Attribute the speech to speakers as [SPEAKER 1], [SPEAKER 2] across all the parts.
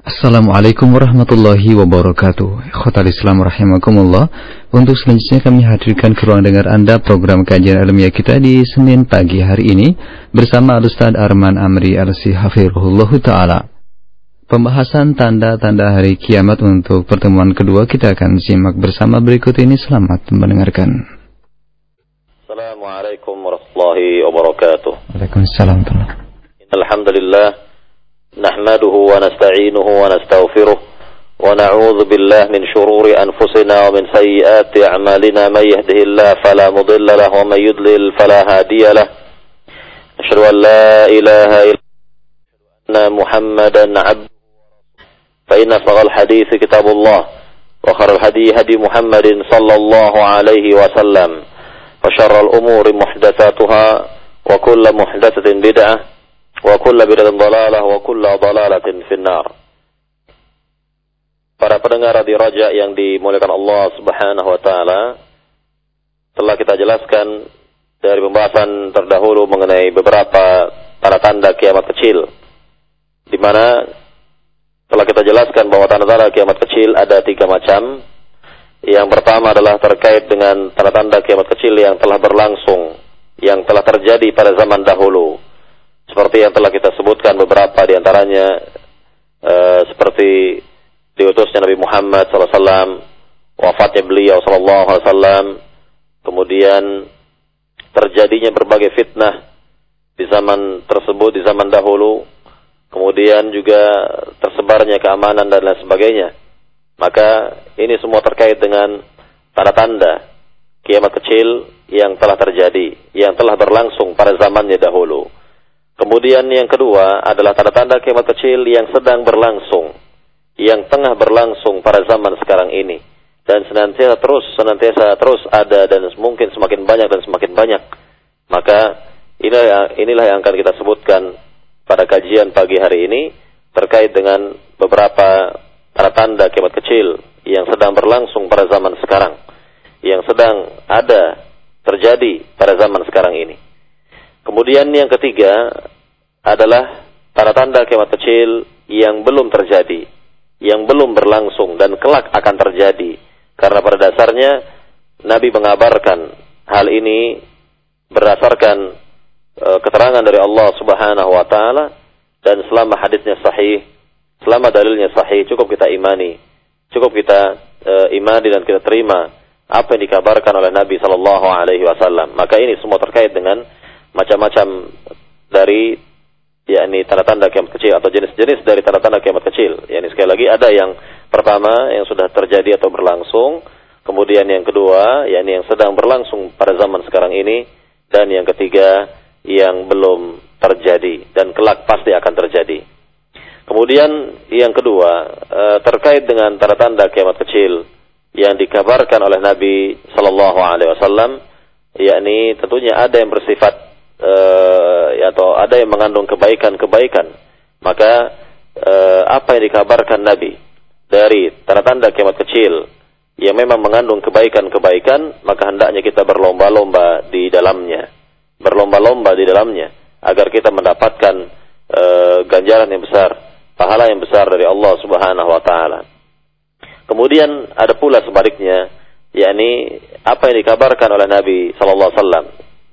[SPEAKER 1] Assalamualaikum warahmatullahi wabarakatuh. Khotal Islam rahimakumullah. Untuk selanjutnya kami hadirkan ke ruang dengar Anda program kajian ilmiah kita di Senin pagi hari ini Bersama Ustaz Arman Amri Al-Sihafirullah Ta'ala. Pembahasan tanda-tanda hari kiamat untuk pertemuan kedua kita akan simak bersama berikut ini. Selamat mendengarkan.
[SPEAKER 2] Assalamualaikum warahmatullahi wabarakatuh.
[SPEAKER 1] Waalaikumsalam.
[SPEAKER 2] Alhamdulillah نحمده ونستعينه ونستغفره ونعوذ بالله من شرور أنفسنا ومن سيئات أعمالنا. من يهده الله فلا مضل له ومن يضلل فلا هادي له. أشهد أن لا إله إلا أن محمدا عبده فإن أصدق الحديث كتاب الله وخير الهدي هدي محمد صلى الله عليه وسلم وشر الأمور محدثاتها وكل محدثة بدعة kulla bidatin dalalah wa kulla dalalatin finnar. Para pendengar di Raja yang dimuliakan Allah Subhanahu wa taala, telah kita jelaskan dari pembahasan terdahulu mengenai beberapa tanda-tanda kiamat kecil di mana telah kita jelaskan bahwa tanda-tanda kiamat kecil ada tiga macam. Yang pertama adalah terkait dengan tanda-tanda kiamat kecil yang telah berlangsung, yang telah terjadi pada zaman dahulu seperti yang telah kita sebutkan beberapa di antaranya uh, seperti diutusnya Nabi Muhammad SAW, wafatnya beliau SAW, kemudian terjadinya berbagai fitnah di zaman tersebut, di zaman dahulu, kemudian juga tersebarnya keamanan dan lain sebagainya. Maka ini semua terkait dengan tanda-tanda kiamat kecil yang telah terjadi, yang telah berlangsung pada zamannya dahulu. Kemudian yang kedua adalah tanda-tanda kiamat kecil yang sedang berlangsung, yang tengah berlangsung pada zaman sekarang ini dan senantiasa terus senantiasa terus ada dan mungkin semakin banyak dan semakin banyak. Maka inilah inilah yang akan kita sebutkan pada kajian pagi hari ini terkait dengan beberapa tanda-tanda kiamat kecil yang sedang berlangsung pada zaman sekarang, yang sedang ada terjadi pada zaman sekarang ini. Kemudian yang ketiga adalah tanda-tanda kiamat kecil yang belum terjadi, yang belum berlangsung dan kelak akan terjadi. Karena pada dasarnya Nabi mengabarkan hal ini berdasarkan e, keterangan dari Allah Subhanahu wa taala dan selama hadisnya sahih, selama dalilnya sahih cukup kita imani, cukup kita e, imani dan kita terima apa yang dikabarkan oleh Nabi Shallallahu alaihi wasallam. Maka ini semua terkait dengan macam-macam dari yakni tanda-tanda kiamat kecil atau jenis-jenis dari tanda-tanda kiamat kecil. Yani sekali lagi ada yang pertama yang sudah terjadi atau berlangsung, kemudian yang kedua yakni yang sedang berlangsung pada zaman sekarang ini dan yang ketiga yang belum terjadi dan kelak pasti akan terjadi. Kemudian yang kedua eh, terkait dengan tanda-tanda kiamat kecil yang dikabarkan oleh Nabi Shallallahu Alaihi Wasallam, yakni tentunya ada yang bersifat uh, atau ada yang mengandung kebaikan-kebaikan, maka uh, apa yang dikabarkan Nabi dari tanda-tanda kiamat kecil yang memang mengandung kebaikan-kebaikan, maka hendaknya kita berlomba-lomba di dalamnya, berlomba-lomba di dalamnya, agar kita mendapatkan uh, ganjaran yang besar, pahala yang besar dari Allah Subhanahu Wa Taala. Kemudian ada pula sebaliknya, yakni apa yang dikabarkan oleh Nabi Sallallahu Alaihi Wasallam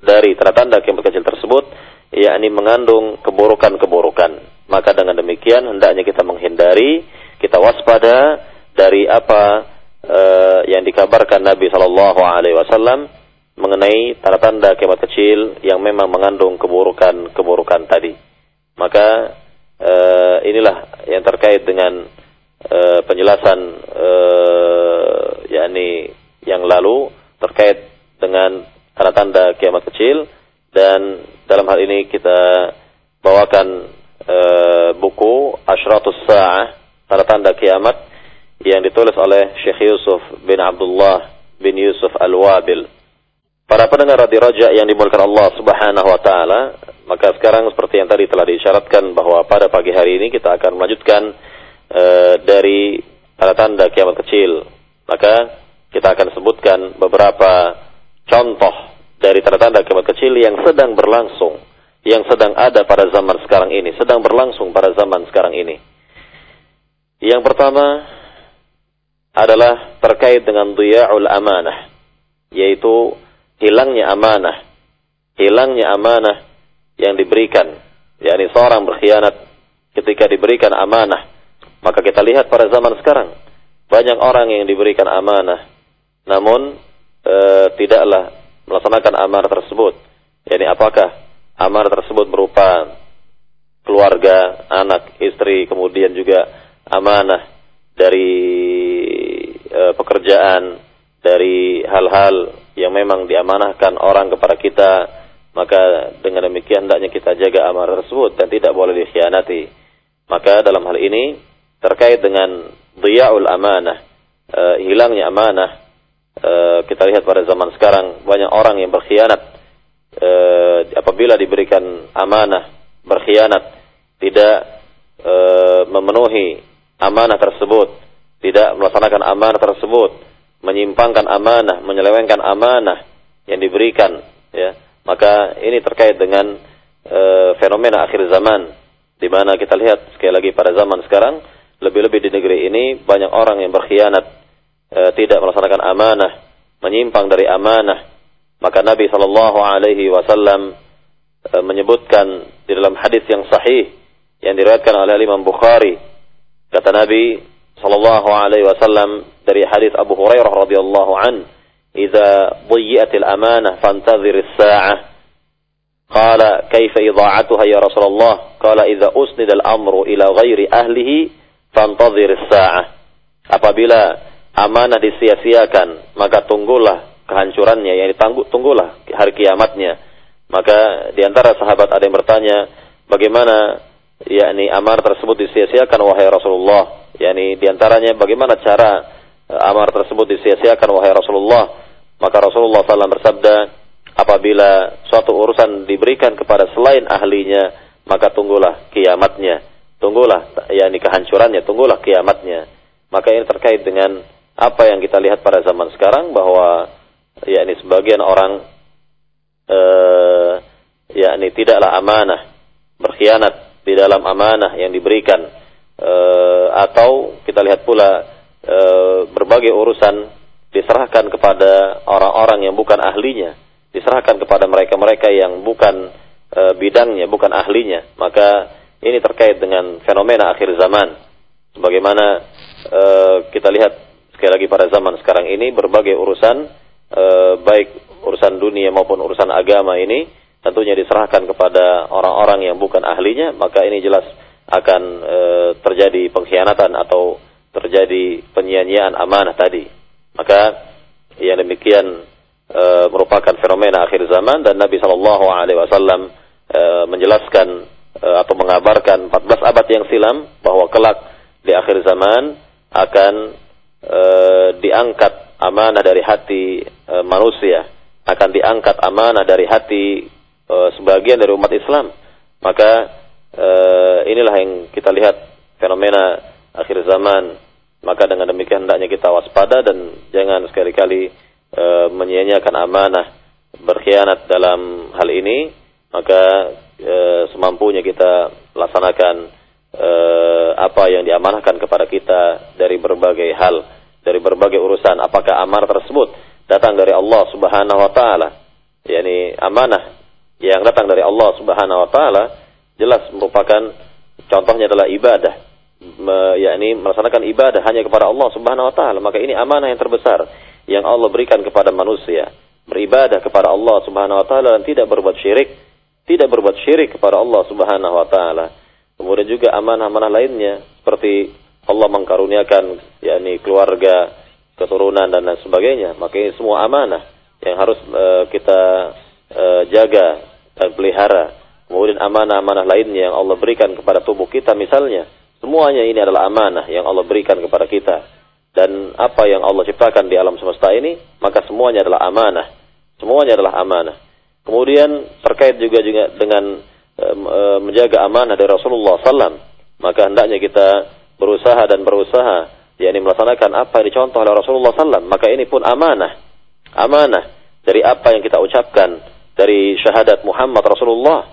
[SPEAKER 2] dari tanda-tanda kiamat kecil tersebut yakni mengandung keburukan-keburukan. Maka dengan demikian hendaknya kita menghindari, kita waspada dari apa uh, yang dikabarkan Nabi Shallallahu Alaihi Wasallam mengenai tanda-tanda kiamat kecil yang memang mengandung keburukan-keburukan tadi. Maka uh, inilah yang terkait dengan uh, penjelasan uh, yakni yang lalu terkait dengan tanda-tanda kiamat kecil dan dalam hal ini kita bawakan e, buku Ashratus Sa'ah tanda-tanda kiamat yang ditulis oleh Syekh Yusuf bin Abdullah bin Yusuf Al-Wabil. Para pendengar di Raja yang dimulakan Allah Subhanahu wa taala, maka sekarang seperti yang tadi telah disyaratkan bahwa pada pagi hari ini kita akan melanjutkan e, dari tanda-tanda kiamat kecil. Maka kita akan sebutkan beberapa contoh dari tanda-tanda kiamat kecil yang sedang berlangsung, yang sedang ada pada zaman sekarang ini, sedang berlangsung pada zaman sekarang ini. Yang pertama adalah terkait dengan dhiya'ul amanah, yaitu hilangnya amanah. Hilangnya amanah yang diberikan, yakni seorang berkhianat ketika diberikan amanah. Maka kita lihat pada zaman sekarang, banyak orang yang diberikan amanah, namun e, tidaklah melaksanakan amanah tersebut. Yani apakah amanah tersebut berupa keluarga, anak, istri, kemudian juga amanah dari e, pekerjaan, dari hal-hal yang memang diamanahkan orang kepada kita, maka dengan demikian hendaknya kita jaga amanah tersebut dan tidak boleh dikhianati. Maka dalam hal ini terkait dengan dhiyaul amanah, e, hilangnya amanah, e, kita lihat pada zaman sekarang banyak orang yang berkhianat. E, apabila diberikan amanah berkhianat tidak e, memenuhi amanah tersebut, tidak melaksanakan amanah tersebut, menyimpangkan amanah, menyelewengkan amanah yang diberikan, ya, maka ini terkait dengan e, fenomena akhir zaman, di mana kita lihat sekali lagi pada zaman sekarang, lebih-lebih di negeri ini banyak orang yang berkhianat, e, tidak melaksanakan amanah, menyimpang dari amanah. Maka Nabi Shallallahu Alaihi Wasallam e, menyebutkan di dalam hadis yang sahih yang diriwayatkan oleh Imam Bukhari Kata Nabi sallallahu alaihi wasallam dari hadis Abu Hurairah radhiyallahu an, "Idza dhiyyatil amanah fantazir as-sa'ah." Qala, "Kaifa idha'atuha ya Rasulullah?" Qala, "Idza usnida al-amru ila ghairi ahlihi fantazir as-sa'ah." Apabila amanah disia-siakan, maka tunggulah kehancurannya, yang ditangguh tunggulah hari kiamatnya. Maka di antara sahabat ada yang bertanya, bagaimana yakni amar tersebut disia-siakan wahai Rasulullah? Yakni di antaranya bagaimana cara uh, amar tersebut disia-siakan wahai Rasulullah? Maka Rasulullah SAW bersabda apabila suatu urusan diberikan kepada selain ahlinya maka tunggulah kiamatnya. Tunggulah yakni kehancurannya tunggulah kiamatnya. Maka ini terkait dengan apa yang kita lihat pada zaman sekarang bahwa yakni sebagian orang uh, yakni tidaklah amanah berkhianat di dalam amanah yang diberikan e, atau kita lihat pula e, berbagai urusan diserahkan kepada orang-orang yang bukan ahlinya, diserahkan kepada mereka-mereka yang bukan e, bidangnya, bukan ahlinya. Maka ini terkait dengan fenomena akhir zaman. Sebagaimana e, kita lihat sekali lagi pada zaman sekarang ini berbagai urusan e, baik urusan dunia maupun urusan agama ini tentunya diserahkan kepada orang-orang yang bukan ahlinya, maka ini jelas akan e, terjadi pengkhianatan atau terjadi penyanyian amanah tadi. Maka yang demikian e, merupakan fenomena akhir zaman dan Nabi Shallallahu Alaihi Wasallam e, menjelaskan e, atau mengabarkan 14 abad yang silam bahwa kelak di akhir zaman akan e, diangkat amanah dari hati e, manusia, akan diangkat amanah dari hati uh, sebagian dari umat Islam. Maka uh, inilah yang kita lihat fenomena akhir zaman. Maka dengan demikian hendaknya kita waspada dan jangan sekali-kali uh, menyia-nyiakan amanah, berkhianat dalam hal ini. Maka uh, semampunya kita laksanakan uh, apa yang diamanahkan kepada kita dari berbagai hal, dari berbagai urusan. Apakah amanah tersebut datang dari Allah Subhanahu wa taala? yakni amanah yang datang dari Allah Subhanahu wa taala jelas merupakan contohnya adalah ibadah. Me, yakni melaksanakan ibadah hanya kepada Allah Subhanahu wa taala. Maka ini amanah yang terbesar yang Allah berikan kepada manusia. Beribadah kepada Allah Subhanahu wa taala dan tidak berbuat syirik. Tidak berbuat syirik kepada Allah Subhanahu wa taala. Kemudian juga amanah-amanah lainnya seperti Allah mengkaruniakan yakni keluarga keturunan dan lain sebagainya maka ini semua amanah yang harus uh, kita uh, jaga dan pelihara. Kemudian amanah-amanah lainnya yang Allah berikan kepada tubuh kita misalnya. Semuanya ini adalah amanah yang Allah berikan kepada kita. Dan apa yang Allah ciptakan di alam semesta ini, maka semuanya adalah amanah. Semuanya adalah amanah. Kemudian terkait juga juga dengan e, menjaga amanah dari Rasulullah SAW, maka hendaknya kita berusaha dan berusaha, yakni melaksanakan apa yang dicontoh oleh Rasulullah SAW. Maka ini pun amanah, amanah dari apa yang kita ucapkan dari syahadat Muhammad Rasulullah.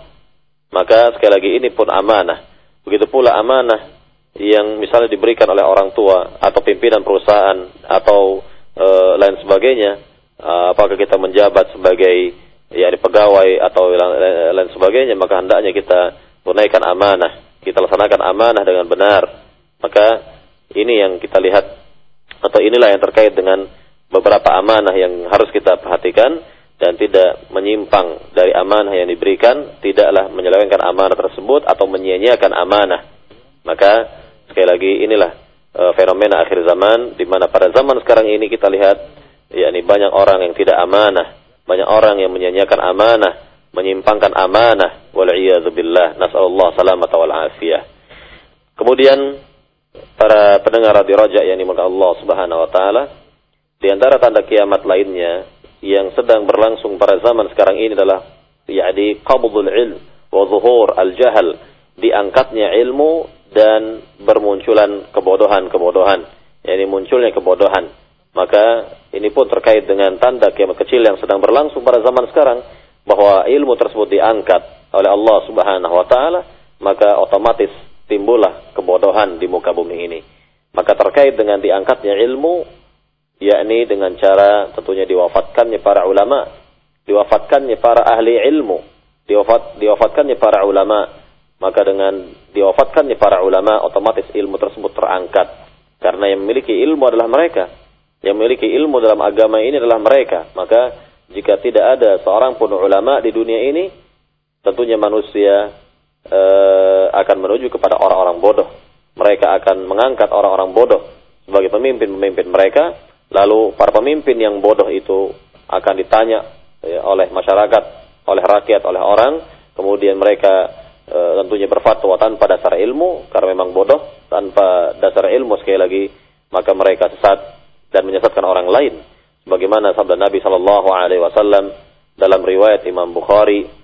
[SPEAKER 2] Maka sekali lagi ini pun amanah. Begitu pula amanah yang misalnya diberikan oleh orang tua atau pimpinan perusahaan atau e, lain sebagainya, e, apakah kita menjabat sebagai ya pegawai atau lain, sebagainya, maka hendaknya kita tunaikan amanah, kita laksanakan amanah dengan benar. Maka ini yang kita lihat atau inilah yang terkait dengan beberapa amanah yang harus kita perhatikan dan tidak menyimpang dari amanah yang diberikan, tidaklah menyelewengkan amanah tersebut atau menyia-nyiakan amanah. Maka Sekali lagi inilah uh, fenomena akhir zaman di mana pada zaman sekarang ini kita lihat yakni banyak orang yang tidak amanah, banyak orang yang menyanyiakan amanah, menyimpangkan amanah wal billah. Nasallallahu salamata wal afiyah. Kemudian para pendengar radio Raja yang dimurka Allah Subhanahu wa taala di antara tanda kiamat lainnya yang sedang berlangsung pada zaman sekarang ini adalah yakni qabdul ilm wa zuhur al-jahal diangkatnya ilmu dan bermunculan kebodohan-kebodohan, yakni munculnya kebodohan. Maka ini pun terkait dengan tanda kiamat kecil yang sedang berlangsung pada zaman sekarang bahwa ilmu tersebut diangkat oleh Allah Subhanahu wa taala, maka otomatis timbullah kebodohan di muka bumi ini. Maka terkait dengan diangkatnya ilmu yakni dengan cara tentunya diwafatkannya para ulama, diwafatkannya para ahli ilmu, diwafat diwafatkannya para ulama maka dengan diwafatkannya para ulama otomatis ilmu tersebut terangkat. Karena yang memiliki ilmu adalah mereka. Yang memiliki ilmu dalam agama ini adalah mereka. Maka jika tidak ada seorang pun ulama di dunia ini tentunya manusia e, akan menuju kepada orang-orang bodoh. Mereka akan mengangkat orang-orang bodoh sebagai pemimpin-pemimpin mereka. Lalu para pemimpin yang bodoh itu akan ditanya ya, oleh masyarakat oleh rakyat oleh orang. Kemudian mereka e, tentunya berfatwa tanpa dasar ilmu karena memang bodoh tanpa dasar ilmu sekali lagi maka mereka sesat dan menyesatkan orang lain. Bagaimana sabda Nabi sallallahu alaihi wasallam dalam riwayat Imam Bukhari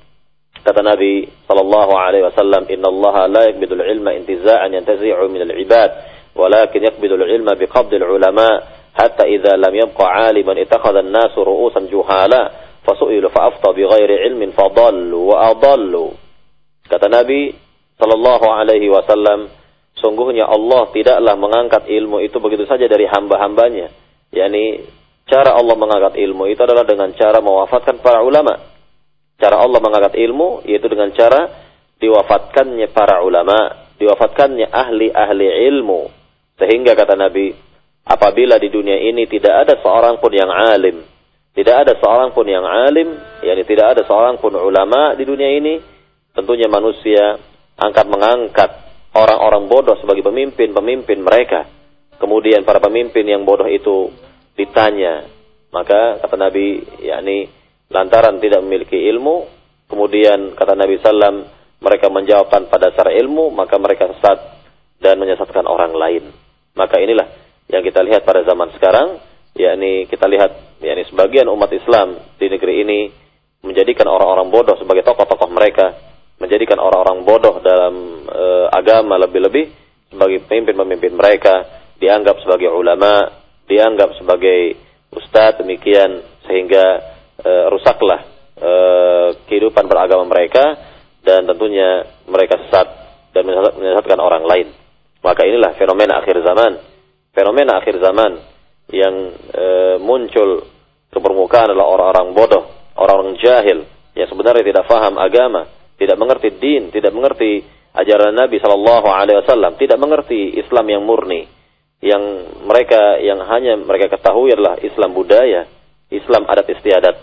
[SPEAKER 2] kata Nabi sallallahu alaihi wasallam inna Allah la yaqbidu al-ilma intiza'an yantazi'u min al-ibad walakin yaqbidu al-ilma biqabd al-ulama hatta idza lam yabqa 'aliman ittakhadha an-nas ru'usan juhala fasu'ilu fa'afta bighairi ilmin fadallu wa adallu Kata Nabi Sallallahu Alaihi Wasallam, sungguhnya Allah tidaklah mengangkat ilmu itu begitu saja dari hamba-hambanya. yakni cara Allah mengangkat ilmu itu adalah dengan cara mewafatkan para ulama. Cara Allah mengangkat ilmu yaitu dengan cara diwafatkannya para ulama, diwafatkannya ahli-ahli ilmu. Sehingga kata Nabi, apabila di dunia ini tidak ada seorang pun yang alim, tidak ada seorang pun yang alim, yakni tidak ada seorang pun ulama di dunia ini, tentunya manusia angkat mengangkat orang-orang bodoh sebagai pemimpin-pemimpin mereka. Kemudian para pemimpin yang bodoh itu ditanya, maka kata Nabi, yakni lantaran tidak memiliki ilmu, kemudian kata Nabi Sallam, mereka menjawab tanpa dasar ilmu, maka mereka sesat dan menyesatkan orang lain. Maka inilah yang kita lihat pada zaman sekarang, yakni kita lihat yakni sebagian umat Islam di negeri ini menjadikan orang-orang bodoh sebagai tokoh-tokoh mereka, menjadikan orang-orang bodoh dalam e, agama lebih-lebih sebagai pemimpin-pemimpin mereka, dianggap sebagai ulama, dianggap sebagai ustadz demikian sehingga e, rusaklah e, kehidupan beragama mereka dan tentunya mereka sesat dan menyesatkan orang lain. Maka inilah fenomena akhir zaman. Fenomena akhir zaman yang e, muncul ke permukaan adalah orang-orang bodoh, orang-orang jahil yang sebenarnya tidak faham agama, tidak mengerti din, tidak mengerti ajaran Nabi Shallallahu Alaihi Wasallam, tidak mengerti Islam yang murni, yang mereka yang hanya mereka ketahui adalah Islam budaya, Islam adat istiadat,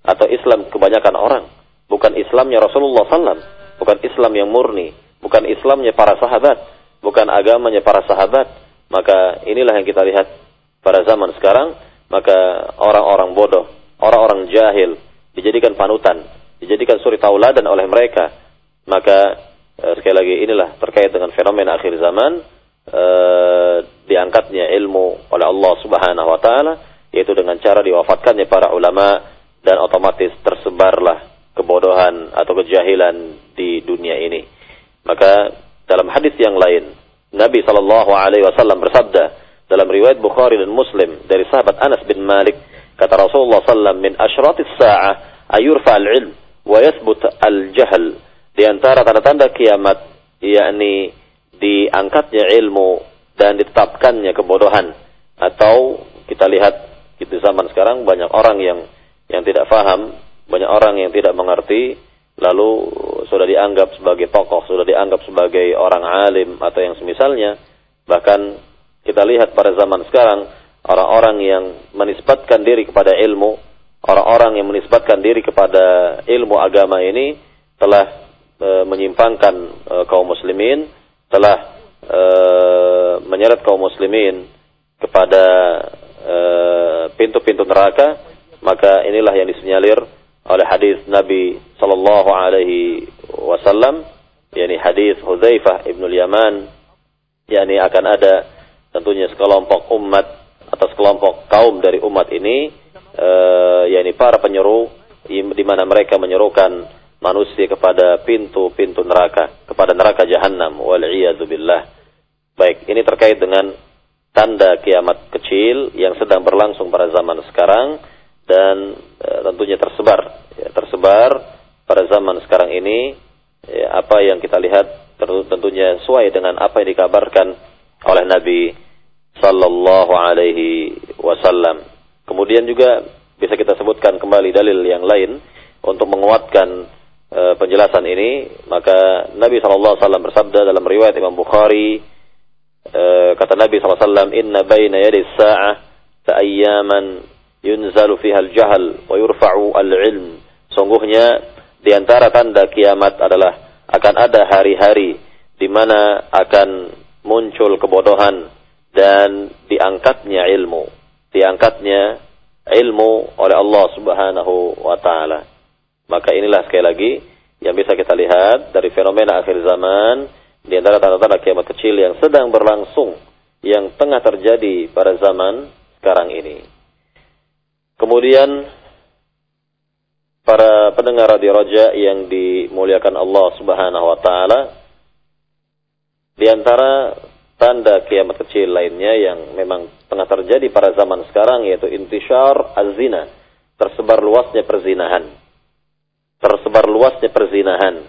[SPEAKER 2] atau Islam kebanyakan orang, bukan Islamnya Rasulullah Sallam, bukan Islam yang murni, bukan Islamnya para sahabat, bukan agamanya para sahabat. Maka inilah yang kita lihat pada zaman sekarang, maka orang-orang bodoh, orang-orang jahil dijadikan panutan dijadikan suri tauladan oleh mereka. Maka eh, sekali lagi inilah terkait dengan fenomena akhir zaman eh, diangkatnya ilmu oleh Allah Subhanahu wa taala yaitu dengan cara diwafatkannya para ulama dan otomatis tersebarlah kebodohan atau kejahilan di dunia ini. Maka dalam hadis yang lain Nabi sallallahu alaihi wasallam bersabda dalam riwayat Bukhari dan Muslim dari sahabat Anas bin Malik kata Rasulullah sallam min asyratis sa'ah ayurfa al-ilm wa yathbut al-jahl di antara tanda-tanda kiamat yakni diangkatnya ilmu dan ditetapkannya kebodohan atau kita lihat di zaman sekarang banyak orang yang yang tidak faham, banyak orang yang tidak mengerti lalu sudah dianggap sebagai tokoh, sudah dianggap sebagai orang alim atau yang semisalnya. Bahkan kita lihat pada zaman sekarang orang-orang yang menisbatkan diri kepada ilmu, orang-orang yang menisbatkan diri kepada ilmu agama ini telah e, menyimpangkan e, kaum muslimin, telah e, menyeret kaum muslimin kepada e, pintu-pintu neraka, maka inilah yang disinyalir oleh hadis Nabi sallallahu alaihi wasallam yakni hadis Hudzaifah ibn Yaman yakni akan ada tentunya sekelompok umat atau sekelompok kaum dari umat ini uh, yakni para penyeru di mana mereka menyerukan manusia kepada pintu-pintu neraka kepada neraka jahanam wal billah. Baik ini terkait dengan tanda kiamat kecil yang sedang berlangsung pada zaman sekarang dan e, tentunya tersebar ya, tersebar pada zaman sekarang ini ya, apa yang kita lihat tentunya sesuai dengan apa yang dikabarkan oleh Nabi sallallahu alaihi wasallam. Kemudian juga bisa kita sebutkan kembali dalil yang lain untuk menguatkan e, penjelasan ini, maka Nabi sallallahu alaihi wasallam bersabda dalam riwayat Imam Bukhari e, kata Nabi sallallahu alaihi wasallam inna baina yadi sa'ah ayyaman yunzalu fiha al-jahl wa yurfa'u al-ilm. Sungguhnya di antara tanda kiamat adalah akan ada hari-hari di mana akan muncul kebodohan dan diangkatnya ilmu. Diangkatnya ilmu oleh Allah Subhanahu wa taala. Maka inilah sekali lagi yang bisa kita lihat dari fenomena akhir zaman di antara tanda-tanda kiamat kecil yang sedang berlangsung yang tengah terjadi pada zaman sekarang ini. Kemudian para pendengar radio Roja yang dimuliakan Allah Subhanahu wa taala di antara tanda kiamat kecil lainnya yang memang tengah terjadi pada zaman sekarang yaitu intishar az-zina, tersebar luasnya perzinahan. Tersebar luasnya perzinahan.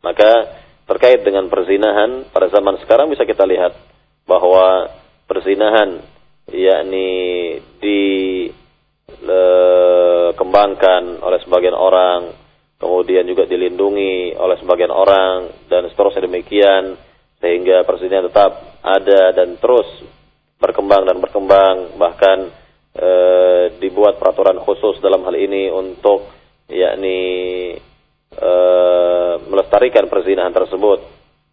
[SPEAKER 2] Maka terkait dengan perzinahan pada zaman sekarang bisa kita lihat bahwa perzinahan yakni di kembangkan oleh sebagian orang, kemudian juga dilindungi oleh sebagian orang dan seterusnya demikian sehingga persisnya tetap ada dan terus berkembang dan berkembang bahkan e, dibuat peraturan khusus dalam hal ini untuk yakni e, melestarikan perzinahan tersebut.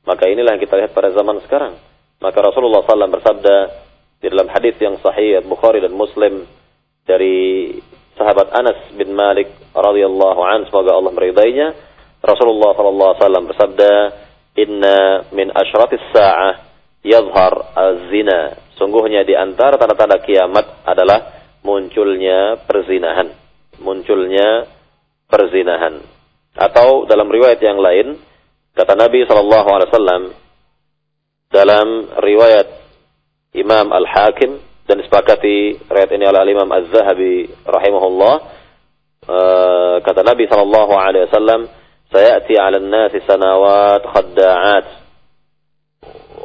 [SPEAKER 2] Maka inilah yang kita lihat pada zaman sekarang. Maka Rasulullah SAW bersabda di dalam hadis yang sahih Bukhari dan Muslim dari sahabat Anas bin Malik radhiyallahu an semoga Allah meridainya. Rasulullah sallallahu alaihi wasallam bersabda inna min asyratis sa'ah yadhhar az-zina. Sungguhnya di antara tanda-tanda kiamat adalah munculnya perzinahan. Munculnya perzinahan. Atau dalam riwayat yang lain kata Nabi sallallahu alaihi wasallam dalam riwayat Imam Al-Hakim dan disepakati riwayat ini oleh Imam Az-Zahabi rahimahullah. Uh, kata Nabi sallallahu alaihi wasallam sayati 'ala an-nasi sanawat khadda'at.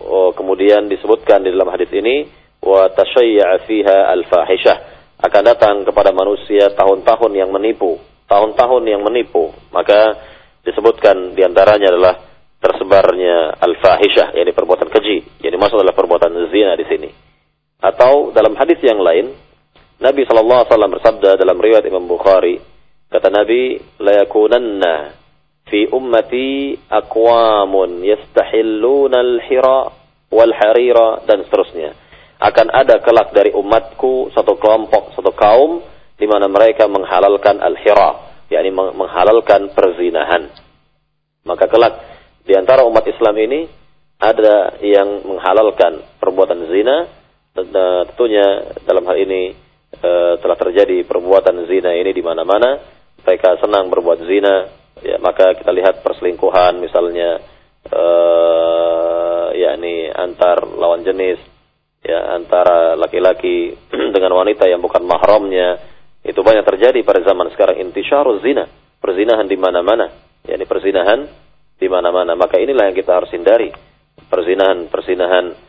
[SPEAKER 2] Oh, kemudian disebutkan di dalam hadis ini wa tashayya' fiha al-fahishah. Akan datang kepada manusia tahun-tahun yang menipu. Tahun-tahun yang menipu. Maka disebutkan di antaranya adalah tersebarnya al-fahishah yakni perbuatan keji. Yang dimaksud adalah perbuatan zina di sini atau dalam hadis yang lain, Nabi Shallallahu Alaihi Wasallam bersabda dalam riwayat Imam Bukhari, kata Nabi, layakunanna fi ummati akwamun yastahilluna al-hira wal harira dan seterusnya. Akan ada kelak dari umatku satu kelompok, satu kaum di mana mereka menghalalkan al-hira, yakni menghalalkan perzinahan. Maka kelak di antara umat Islam ini ada yang menghalalkan perbuatan zina tentunya dalam hal ini e, telah terjadi perbuatan zina ini di mana-mana. Mereka senang berbuat zina, ya maka kita lihat perselingkuhan misalnya e, yakni antar lawan jenis ya antara laki-laki dengan wanita yang bukan mahramnya itu banyak terjadi pada zaman sekarang intisyaruz zina, perzinahan di mana-mana, yakni perzinahan di mana-mana. Maka inilah yang kita harus hindari persinahan-persinahan e,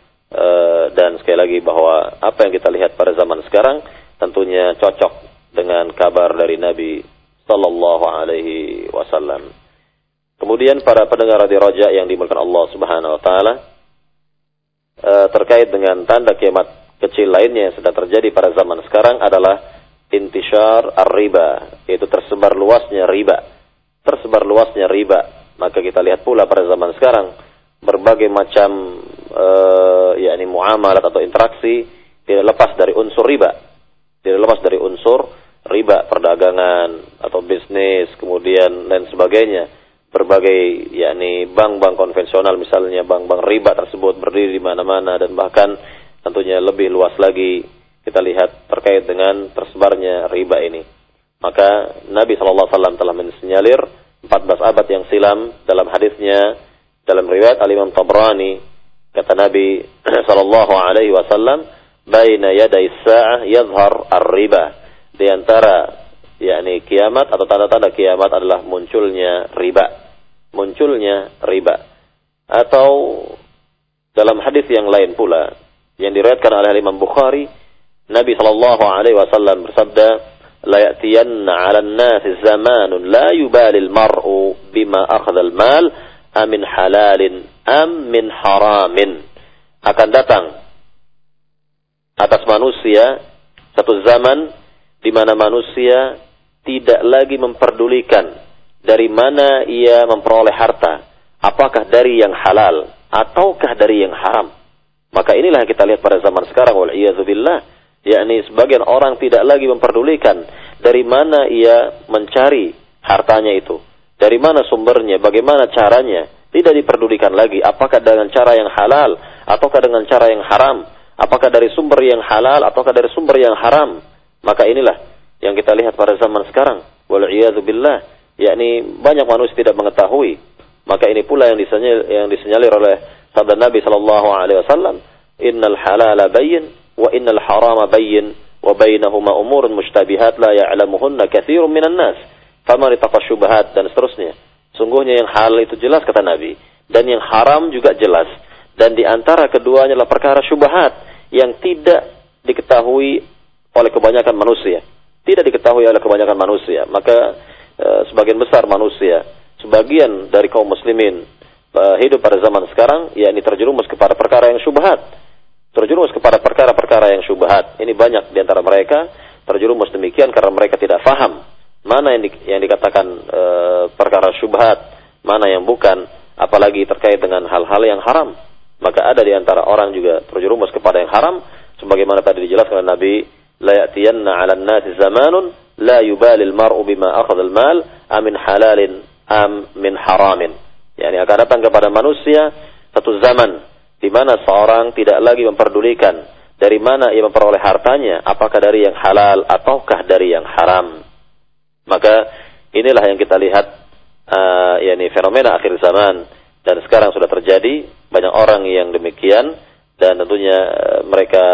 [SPEAKER 2] dan sekali lagi bahwa apa yang kita lihat pada zaman sekarang tentunya cocok dengan kabar dari Nabi sallallahu alaihi wasallam. Kemudian para pendengar di Raja yang dimuliakan Allah Subhanahu wa taala e, terkait dengan tanda kiamat kecil lainnya yang sedang terjadi pada zaman sekarang adalah intishar ar-riba, yaitu tersebar luasnya riba. Tersebar luasnya riba. Maka kita lihat pula pada zaman sekarang berbagai macam uh, yakni muamalat atau interaksi tidak lepas dari unsur riba. Tidak lepas dari unsur riba perdagangan atau bisnis kemudian dan sebagainya. Berbagai yakni bank-bank konvensional misalnya bank-bank riba tersebut berdiri di mana-mana dan bahkan tentunya lebih luas lagi kita lihat terkait dengan tersebarnya riba ini. Maka Nabi SAW telah mensinyalir 14 abad yang silam dalam hadisnya dalam riwayat Al Imam Tabrani kata Nabi sallallahu alaihi wasallam baina yaday sa'ah yadhhar ar-riba. Di antara yakni kiamat atau tanda-tanda kiamat adalah munculnya riba. Munculnya riba. Atau dalam hadis yang lain pula yang diriwayatkan oleh Imam Bukhari Nabi sallallahu alaihi wasallam bersabda la ya'tiyanna 'ala an-nas zamanun la yubali al-mar'u bima akhadha al-mal amin halalin am min haramin. Akan datang atas manusia satu zaman di mana manusia tidak lagi memperdulikan dari mana ia memperoleh harta apakah dari yang halal ataukah dari yang haram. Maka inilah yang kita lihat pada zaman sekarang wal billah yakni sebagian orang tidak lagi memperdulikan dari mana ia mencari hartanya itu dari mana sumbernya, bagaimana caranya, tidak diperdulikan lagi apakah dengan cara yang halal ataukah dengan cara yang haram, apakah dari sumber yang halal ataukah dari sumber yang haram. Maka inilah yang kita lihat pada zaman sekarang. Wal billah, yakni banyak manusia tidak mengetahui. Maka ini pula yang disenyalir, yang disenyalir oleh sabda Nabi sallallahu alaihi wasallam, "Innal halala bayyin wa innal harama bayyin wa bainahuma umurun mushtabihat la ya'lamuhunna katsirun minan nas." Faman syubhat dan seterusnya. Sungguhnya yang halal itu jelas kata Nabi dan yang haram juga jelas. Dan di antara keduanya adalah perkara syubhat yang tidak diketahui oleh kebanyakan manusia. Tidak diketahui oleh kebanyakan manusia. Maka e, sebagian besar manusia, sebagian dari kaum muslimin e, hidup pada zaman sekarang yakni terjerumus kepada perkara yang syubhat. Terjerumus kepada perkara-perkara yang syubhat. Ini banyak di antara mereka terjerumus demikian karena mereka tidak faham mana yang, di, yang dikatakan e, perkara syubhat, mana yang bukan, apalagi terkait dengan hal-hal yang haram. Maka ada di antara orang juga terjerumus kepada yang haram, sebagaimana tadi dijelaskan oleh Nabi, la ya'tiyanna 'ala an-nasi zamanun la yubali al-mar'u bima akhadha al-mal amin halalin am min haramin. Yani akan datang kepada manusia satu zaman di mana seorang tidak lagi memperdulikan dari mana ia memperoleh hartanya, apakah dari yang halal ataukah dari yang haram. Maka inilah yang kita lihat uh, yakni fenomena akhir zaman. Dan sekarang sudah terjadi banyak orang yang demikian. Dan tentunya uh, mereka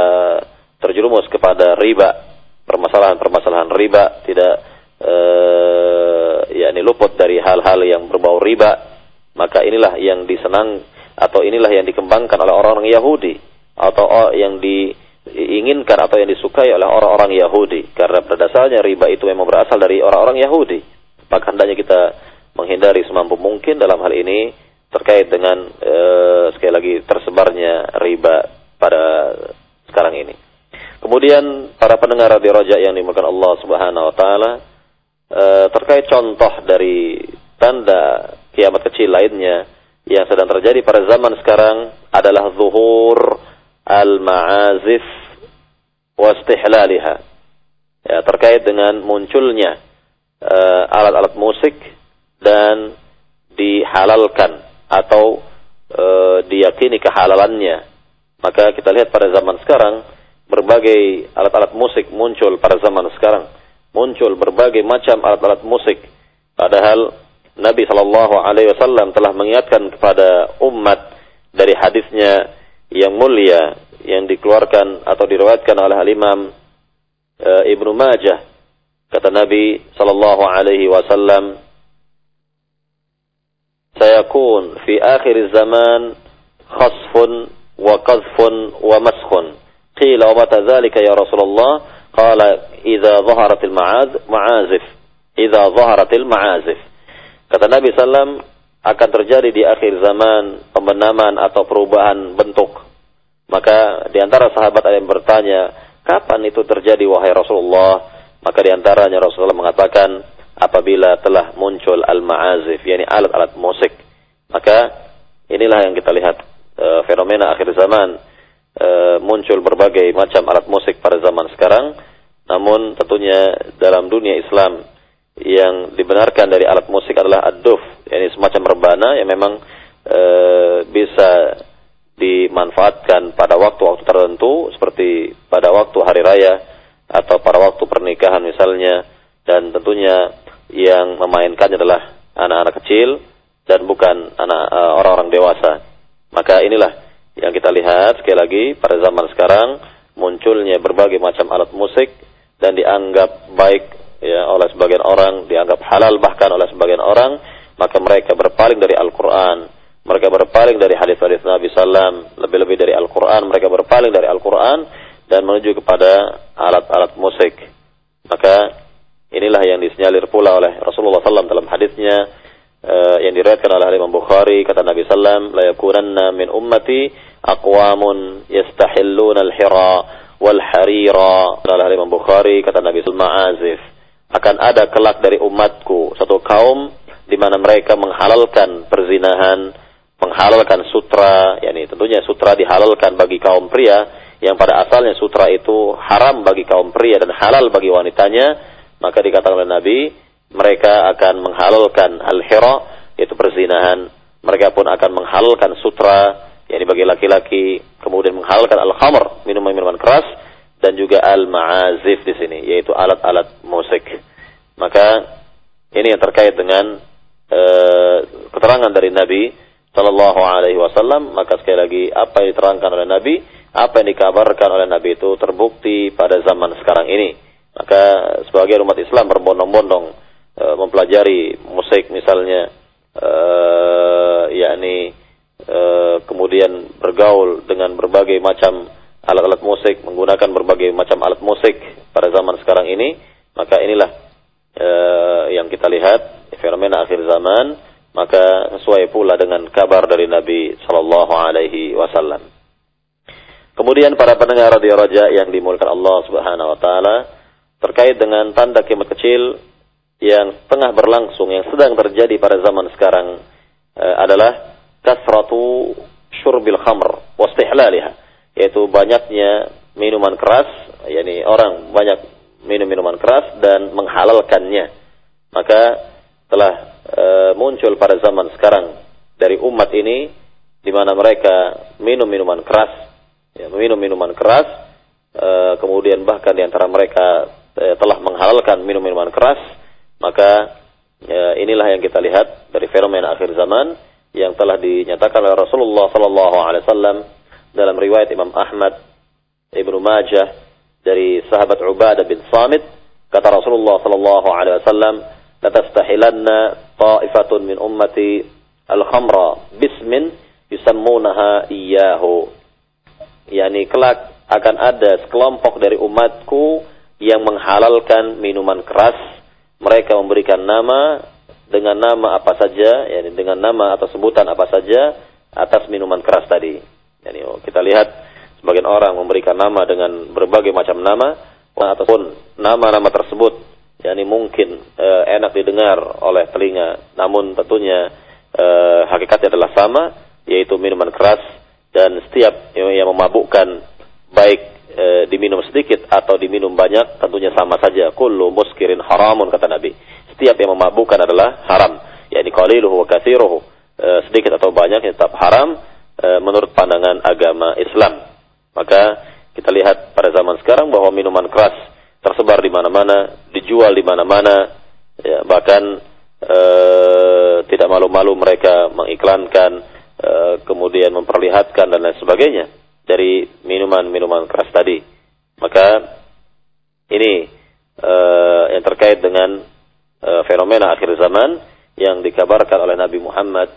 [SPEAKER 2] terjerumus kepada riba. Permasalahan-permasalahan riba tidak uh, yakni luput dari hal-hal yang berbau riba. Maka inilah yang disenang atau inilah yang dikembangkan oleh orang-orang Yahudi atau yang di diinginkan atau yang disukai oleh orang-orang Yahudi. Karena pada dasarnya riba itu memang berasal dari orang-orang Yahudi. Maka hendaknya kita menghindari semampu mungkin dalam hal ini terkait dengan e, sekali lagi tersebarnya riba pada sekarang ini. Kemudian para pendengar di Roja yang dimakan Allah Subhanahu Wa Taala e, terkait contoh dari tanda kiamat kecil lainnya yang sedang terjadi pada zaman sekarang adalah zuhur al-ma'azif wa istihlaliha. Ya, terkait dengan munculnya eh, alat-alat uh, musik dan dihalalkan atau uh, diyakini kehalalannya. Maka kita lihat pada zaman sekarang berbagai alat-alat musik muncul pada zaman sekarang. Muncul berbagai macam alat-alat musik. Padahal Nabi Shallallahu Alaihi Wasallam telah mengingatkan kepada umat dari hadisnya yang mulia yang dikeluarkan atau diriwayatkan oleh Imam e, Ibnu Majah kata Nabi sallallahu alaihi wasallam sayakun fi akhir zaman khasfun wa qadhfun wa maskhun. Qila wa mata ya Rasulullah? Qala idza dhaharatil ma'az ma'azif. Idza ma'azif. Kata Nabi sallam akan terjadi di akhir zaman pembenaman atau perubahan bentuk. Maka di antara sahabat ada yang bertanya, kapan itu terjadi wahai Rasulullah? Maka di antaranya Rasulullah mengatakan, apabila telah muncul al-ma'azif, yakni alat-alat musik. Maka inilah yang kita lihat e, fenomena akhir zaman e, muncul berbagai macam alat musik pada zaman sekarang. Namun tentunya dalam dunia Islam yang dibenarkan dari alat musik adalah ad-duf, yakni semacam rebana yang memang e, bisa dimanfaatkan pada waktu-waktu tertentu seperti pada waktu hari raya atau pada waktu pernikahan misalnya dan tentunya yang memainkannya adalah anak-anak kecil dan bukan anak orang-orang dewasa. Maka inilah yang kita lihat sekali lagi pada zaman sekarang munculnya berbagai macam alat musik dan dianggap baik ya oleh sebagian orang, dianggap halal bahkan oleh sebagian orang, maka mereka berpaling dari Al-Qur'an. Mereka berpaling dari hadis-hadis Nabi sallam, lebih-lebih dari Al-Qur'an, mereka berpaling dari Al-Qur'an dan menuju kepada alat-alat musik. Maka inilah yang disinyalir pula oleh Rasulullah sallam dalam hadisnya uh, yang diriwayatkan oleh Imam Bukhari kata Nabi sallam la yakunanna min ummati aqwamun yastahilluna al-hira wal harira oleh Imam Bukhari kata Nabi sallam azif akan ada kelak dari umatku satu kaum di mana mereka menghalalkan perzinahan, menghalalkan sutra, yakni tentunya sutra dihalalkan bagi kaum pria yang pada asalnya sutra itu haram bagi kaum pria dan halal bagi wanitanya, maka dikatakan oleh Nabi, mereka akan menghalalkan al-hira yaitu perzinahan, mereka pun akan menghalalkan sutra yakni bagi laki-laki, kemudian menghalalkan al-khamr, minuman-minuman keras dan juga al-ma'azif di sini yaitu alat-alat musik. Maka ini yang terkait dengan uh, keterangan dari Nabi Shallallahu Alaihi Wasallam. Maka sekali lagi apa yang diterangkan oleh Nabi, apa yang dikabarkan oleh Nabi itu terbukti pada zaman sekarang ini. Maka sebagai umat Islam berbondong-bondong uh, mempelajari musik misalnya, uh, yakni uh, kemudian bergaul dengan berbagai macam alat-alat musik, menggunakan berbagai macam alat musik pada zaman sekarang ini, maka inilah uh, yang kita lihat fenomena akhir zaman maka sesuai pula dengan kabar dari Nabi Shallallahu Alaihi Wasallam. Kemudian para pendengar radio Raja yang dimulakan Allah Subhanahu Wa Taala terkait dengan tanda kiamat kecil yang tengah berlangsung yang sedang terjadi pada zaman sekarang uh, adalah kasratu syurbil khamr wastihlaliha yaitu banyaknya minuman keras yakni orang banyak minum minuman keras dan menghalalkannya. Maka telah e, muncul pada zaman sekarang dari umat ini di mana mereka minum minuman keras, ya, minum minuman keras, e, kemudian bahkan di antara mereka e, telah menghalalkan minum minuman keras, maka e, inilah yang kita lihat dari fenomena akhir zaman yang telah dinyatakan oleh Rasulullah Sallallahu Alaihi Wasallam dalam riwayat Imam Ahmad, Ibnu Majah dari sahabat Ubadah bin Samit kata Rasulullah Sallallahu Alaihi Wasallam latastahilanna ta'ifatun min ummati al-khamra bismin yusammunaha iyyahu. Yakni kelak akan ada sekelompok dari umatku yang menghalalkan minuman keras. Mereka memberikan nama dengan nama apa saja yakni dengan nama atau sebutan apa saja atas minuman keras tadi. Yakni oh, kita lihat sebagian orang memberikan nama dengan berbagai macam nama ataupun nama-nama tersebut yakni mungkin e, enak didengar oleh telinga, namun tentunya e, hakikatnya adalah sama, yaitu minuman keras dan setiap yang, memabukkan baik e, diminum sedikit atau diminum banyak tentunya sama saja. Kullu muskirin haramun kata Nabi. Setiap yang memabukkan adalah haram, yakni qaliluhu wa katsiruhu. E, sedikit atau banyak tetap haram e, menurut pandangan agama Islam. Maka kita lihat pada zaman sekarang bahwa minuman keras tersebar di mana-mana, dijual di mana-mana, ya, bahkan e, tidak malu-malu mereka mengiklankan, e, kemudian memperlihatkan dan lain sebagainya dari minuman-minuman keras tadi. Maka ini e, yang terkait dengan fenomena akhir zaman yang dikabarkan oleh Nabi Muhammad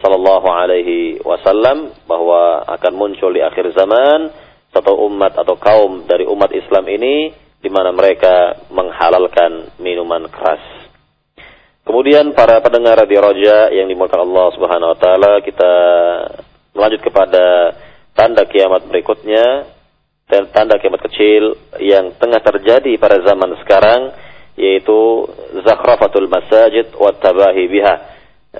[SPEAKER 2] sallallahu alaihi wasallam bahwa akan muncul di akhir zaman satu umat atau kaum dari umat Islam ini di mana mereka menghalalkan minuman keras. Kemudian para pendengar di Roja yang dimulakan Allah Subhanahu wa taala, kita melanjut kepada tanda kiamat berikutnya, tanda kiamat kecil yang tengah terjadi pada zaman sekarang yaitu zakhrafatul masajid wa tabahi biha,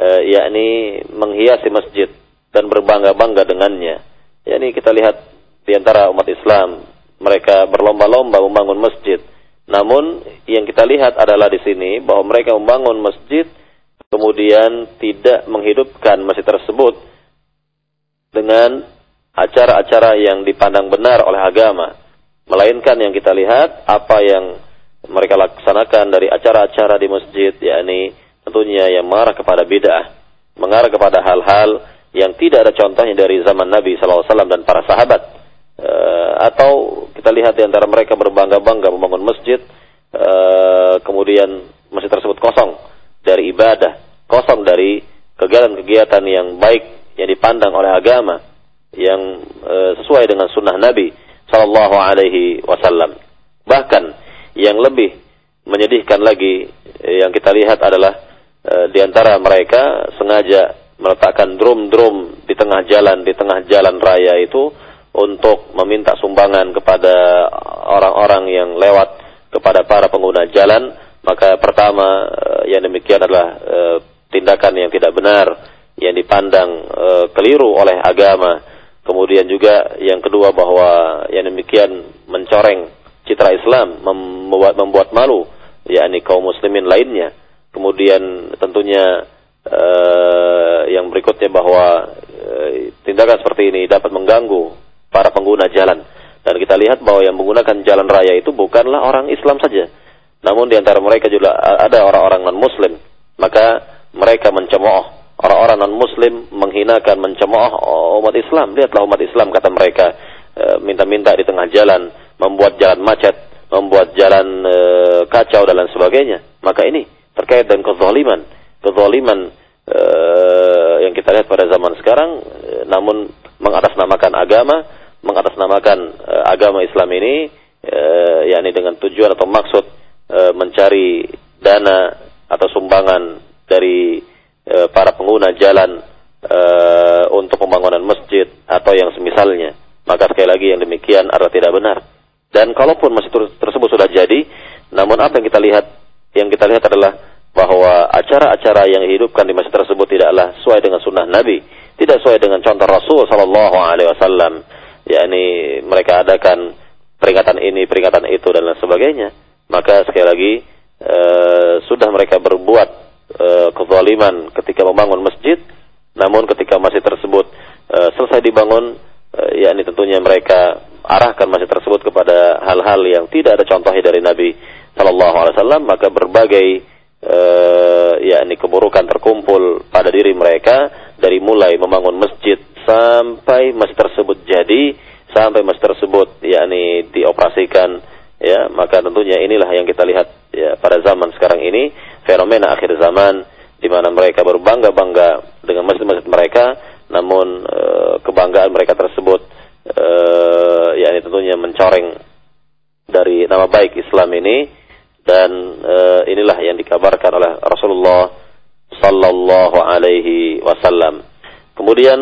[SPEAKER 2] e, yakni menghiasi masjid dan berbangga-bangga dengannya. yakni kita lihat di antara umat Islam mereka berlomba-lomba membangun masjid. Namun yang kita lihat adalah di sini bahwa mereka membangun masjid kemudian tidak menghidupkan masjid tersebut dengan acara-acara yang dipandang benar oleh agama. Melainkan yang kita lihat apa yang mereka laksanakan dari acara-acara di masjid yakni tentunya yang mengarah kepada bid'ah, mengarah kepada hal-hal yang tidak ada contohnya dari zaman Nabi SAW dan para sahabat. Uh, atau kita lihat di antara mereka berbangga-bangga membangun masjid uh, kemudian masjid tersebut kosong dari ibadah kosong dari kegiatan-kegiatan yang baik yang dipandang oleh agama yang uh, sesuai dengan sunnah Nabi Shallallahu Alaihi Wasallam. Bahkan yang lebih menyedihkan lagi yang kita lihat adalah uh, di antara mereka sengaja meletakkan drum-drum di tengah jalan di tengah jalan raya itu untuk meminta sumbangan kepada orang-orang yang lewat kepada para pengguna jalan, maka pertama eh, yang demikian adalah eh, tindakan yang tidak benar yang dipandang eh, keliru oleh agama. Kemudian juga yang kedua bahwa yang demikian mencoreng citra Islam, membuat membuat malu yakni kaum muslimin lainnya. Kemudian tentunya yang berikutnya bahwa tindakan seperti ini dapat mengganggu para pengguna jalan. Dan kita lihat bahwa yang menggunakan jalan raya itu bukanlah orang Islam saja. Namun di antara mereka juga ada orang-orang non-muslim. Maka mereka mencemooh. Orang-orang non-muslim menghinakan, mencemooh umat Islam. Lihatlah umat Islam kata mereka. E, minta-minta di tengah jalan. Membuat jalan macet. Membuat jalan kacau dan lain sebagainya. Maka ini terkait dengan kezaliman. Kezaliman e, yang kita lihat pada zaman sekarang. namun mengatasnamakan agama mengatasnamakan uh, agama Islam ini yakni dengan tujuan atau maksud mencari dana atau sumbangan dari para pengguna jalan untuk pembangunan masjid atau yang semisalnya maka sekali lagi yang demikian adalah tidak benar dan kalaupun masjid tersebut sudah jadi namun apa yang kita lihat yang kita lihat adalah acara-acara yang dihidupkan di masjid tersebut tidaklah sesuai dengan sunnah Nabi, tidak sesuai dengan contoh Rasul Sallallahu Alaihi Wasallam. Yakni mereka adakan peringatan ini, peringatan itu dan lain sebagainya, maka sekali lagi e, sudah mereka berbuat e, kezaliman ketika membangun masjid, namun ketika masjid tersebut e, selesai dibangun, e, yakni tentunya mereka arahkan masjid tersebut kepada hal-hal yang tidak ada contohnya dari Nabi Shallallahu Alaihi Wasallam, maka berbagai e, yakni keburukan terkumpul pada diri mereka dari mulai membangun masjid sampai masjid tersebut jadi sampai masjid tersebut yakni dioperasikan ya. Maka tentunya inilah yang kita lihat ya pada zaman sekarang ini fenomena akhir zaman di mana mereka berbangga-bangga dengan masjid-masjid mereka namun e, kebanggaan mereka tersebut e, yakni tentunya mencoreng dari nama baik Islam ini dan e, inilah yang dikabarkan oleh Rasulullah sallallahu alaihi wasallam. Kemudian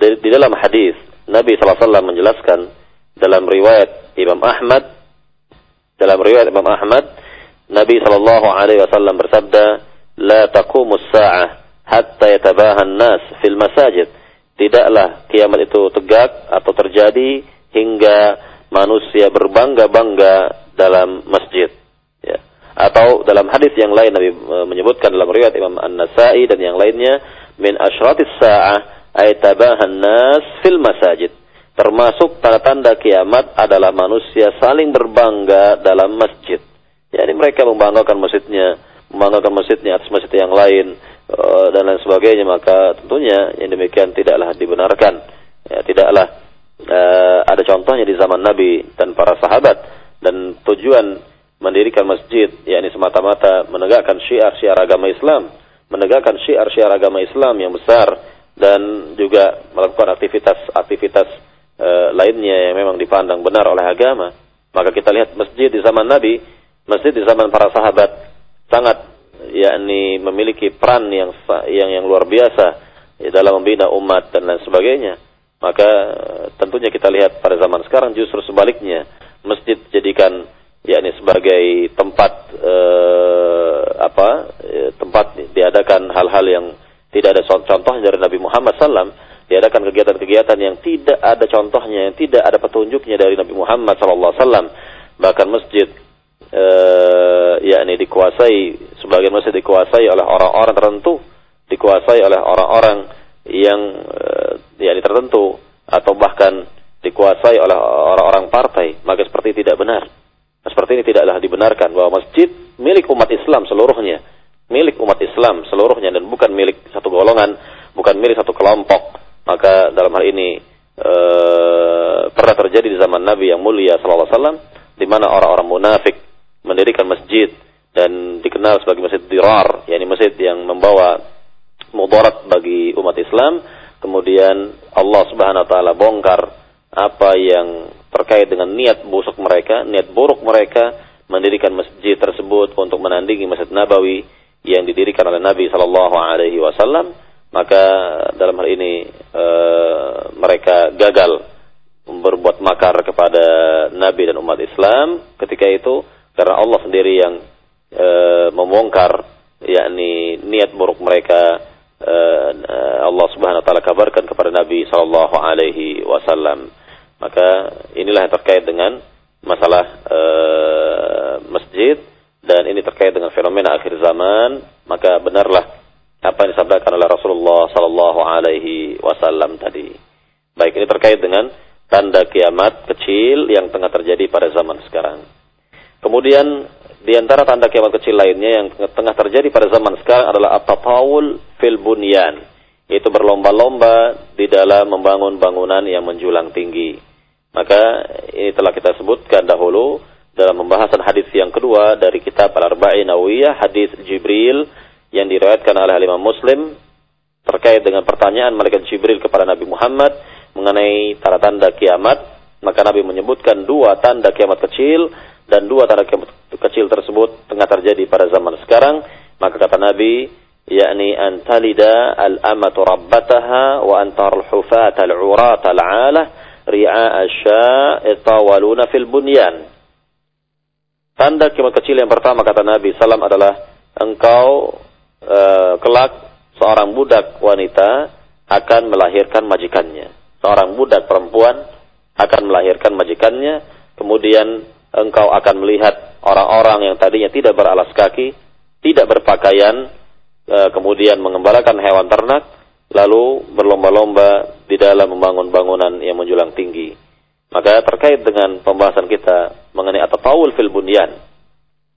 [SPEAKER 2] di, di dalam hadis Nabi SAW menjelaskan dalam riwayat Imam Ahmad dalam riwayat Imam Ahmad Nabi sallallahu alaihi wasallam bersabda la taqumu as-sa'ah hatta yatabaha an-nas fil masajid tidaklah kiamat itu tegak atau terjadi hingga manusia berbangga-bangga dalam masjid atau dalam hadis yang lain Nabi e, menyebutkan dalam riwayat Imam An-Nasa'i dan yang lainnya min asyratis sa'ah aitabahan nas fil masajid. Termasuk tanda-tanda kiamat adalah manusia saling berbangga dalam masjid. Jadi mereka membanggakan masjidnya, membanggakan masjidnya atas masjid yang lain uh, dan lain sebagainya. Maka tentunya yang demikian tidaklah dibenarkan. Ya, tidaklah uh, ada contohnya di zaman Nabi dan para sahabat dan tujuan mendirikan masjid yakni semata-mata menegakkan syiar-syiar agama Islam, menegakkan syiar-syiar agama Islam yang besar dan juga melakukan aktivitas-aktivitas e, lainnya yang memang dipandang benar oleh agama. Maka kita lihat masjid di zaman Nabi, masjid di zaman para sahabat sangat yakni memiliki peran yang yang yang luar biasa ya, dalam membina umat dan lain sebagainya. Maka tentunya kita lihat pada zaman sekarang justru sebaliknya masjid dijadikan yakni sebagai tempat eh, apa eh, tempat diadakan hal-hal yang tidak ada contohnya dari Nabi Muhammad SAW diadakan kegiatan-kegiatan yang tidak ada contohnya yang tidak ada petunjuknya dari Nabi Muhammad SAW bahkan masjid eh, yakni dikuasai sebagian masjid dikuasai oleh orang-orang tertentu dikuasai oleh orang-orang yang eh, yakni tertentu atau bahkan dikuasai oleh orang-orang partai. Maka seperti tidak benar seperti ini tidaklah dibenarkan bahwa masjid milik umat Islam seluruhnya, milik umat Islam seluruhnya dan bukan milik satu golongan, bukan milik satu kelompok. Maka dalam hal ini e, pernah terjadi di zaman Nabi yang mulia wasallam di mana orang-orang munafik mendirikan masjid dan dikenal sebagai masjid dirar, yakni masjid yang membawa mudarat bagi umat Islam. Kemudian Allah Subhanahu wa taala bongkar apa yang terkait dengan niat busuk mereka, niat buruk mereka mendirikan masjid tersebut untuk menandingi Masjid Nabawi yang didirikan oleh Nabi Shallallahu Alaihi Wasallam, maka dalam hal ini e, mereka gagal berbuat makar kepada Nabi dan umat Islam. Ketika itu karena Allah sendiri yang e, membongkar yakni niat buruk mereka e, Allah Subhanahu wa taala kabarkan kepada Nabi sallallahu alaihi wasallam maka inilah yang terkait dengan masalah e, masjid dan ini terkait dengan fenomena akhir zaman, maka benarlah apa yang disampaikan oleh Rasulullah sallallahu alaihi wasallam tadi. Baik, ini terkait dengan tanda kiamat kecil yang tengah terjadi pada zaman sekarang. Kemudian di antara tanda kiamat kecil lainnya yang tengah terjadi pada zaman sekarang adalah at-tatawul fil bunyan, yaitu berlomba-lomba di dalam membangun bangunan yang menjulang tinggi. Maka ini telah kita sebutkan dahulu dalam pembahasan hadis yang kedua dari kitab Al-Arba'in Nawiyah, hadis Jibril yang diriwayatkan oleh Imam Muslim terkait dengan pertanyaan malaikat Jibril kepada Nabi Muhammad mengenai tanda-tanda kiamat, maka Nabi menyebutkan dua tanda kiamat kecil dan dua tanda kiamat kecil tersebut tengah terjadi pada zaman sekarang. Maka kata Nabi, yakni antalida al-amatu rabbataha wa antar al-hufata al-urata al-alah ri'a asya' fil bunyan. Tanda kiamat kecil yang pertama kata Nabi Sallam adalah engkau uh, kelak seorang budak wanita akan melahirkan majikannya. Seorang budak perempuan akan melahirkan majikannya, kemudian engkau akan melihat orang-orang yang tadinya tidak beralas kaki, tidak berpakaian, uh, kemudian mengembalakan hewan ternak, lalu berlomba-lomba di dalam membangun bangunan yang menjulang tinggi. Maka terkait dengan pembahasan kita mengenai atau taul fil bunyan,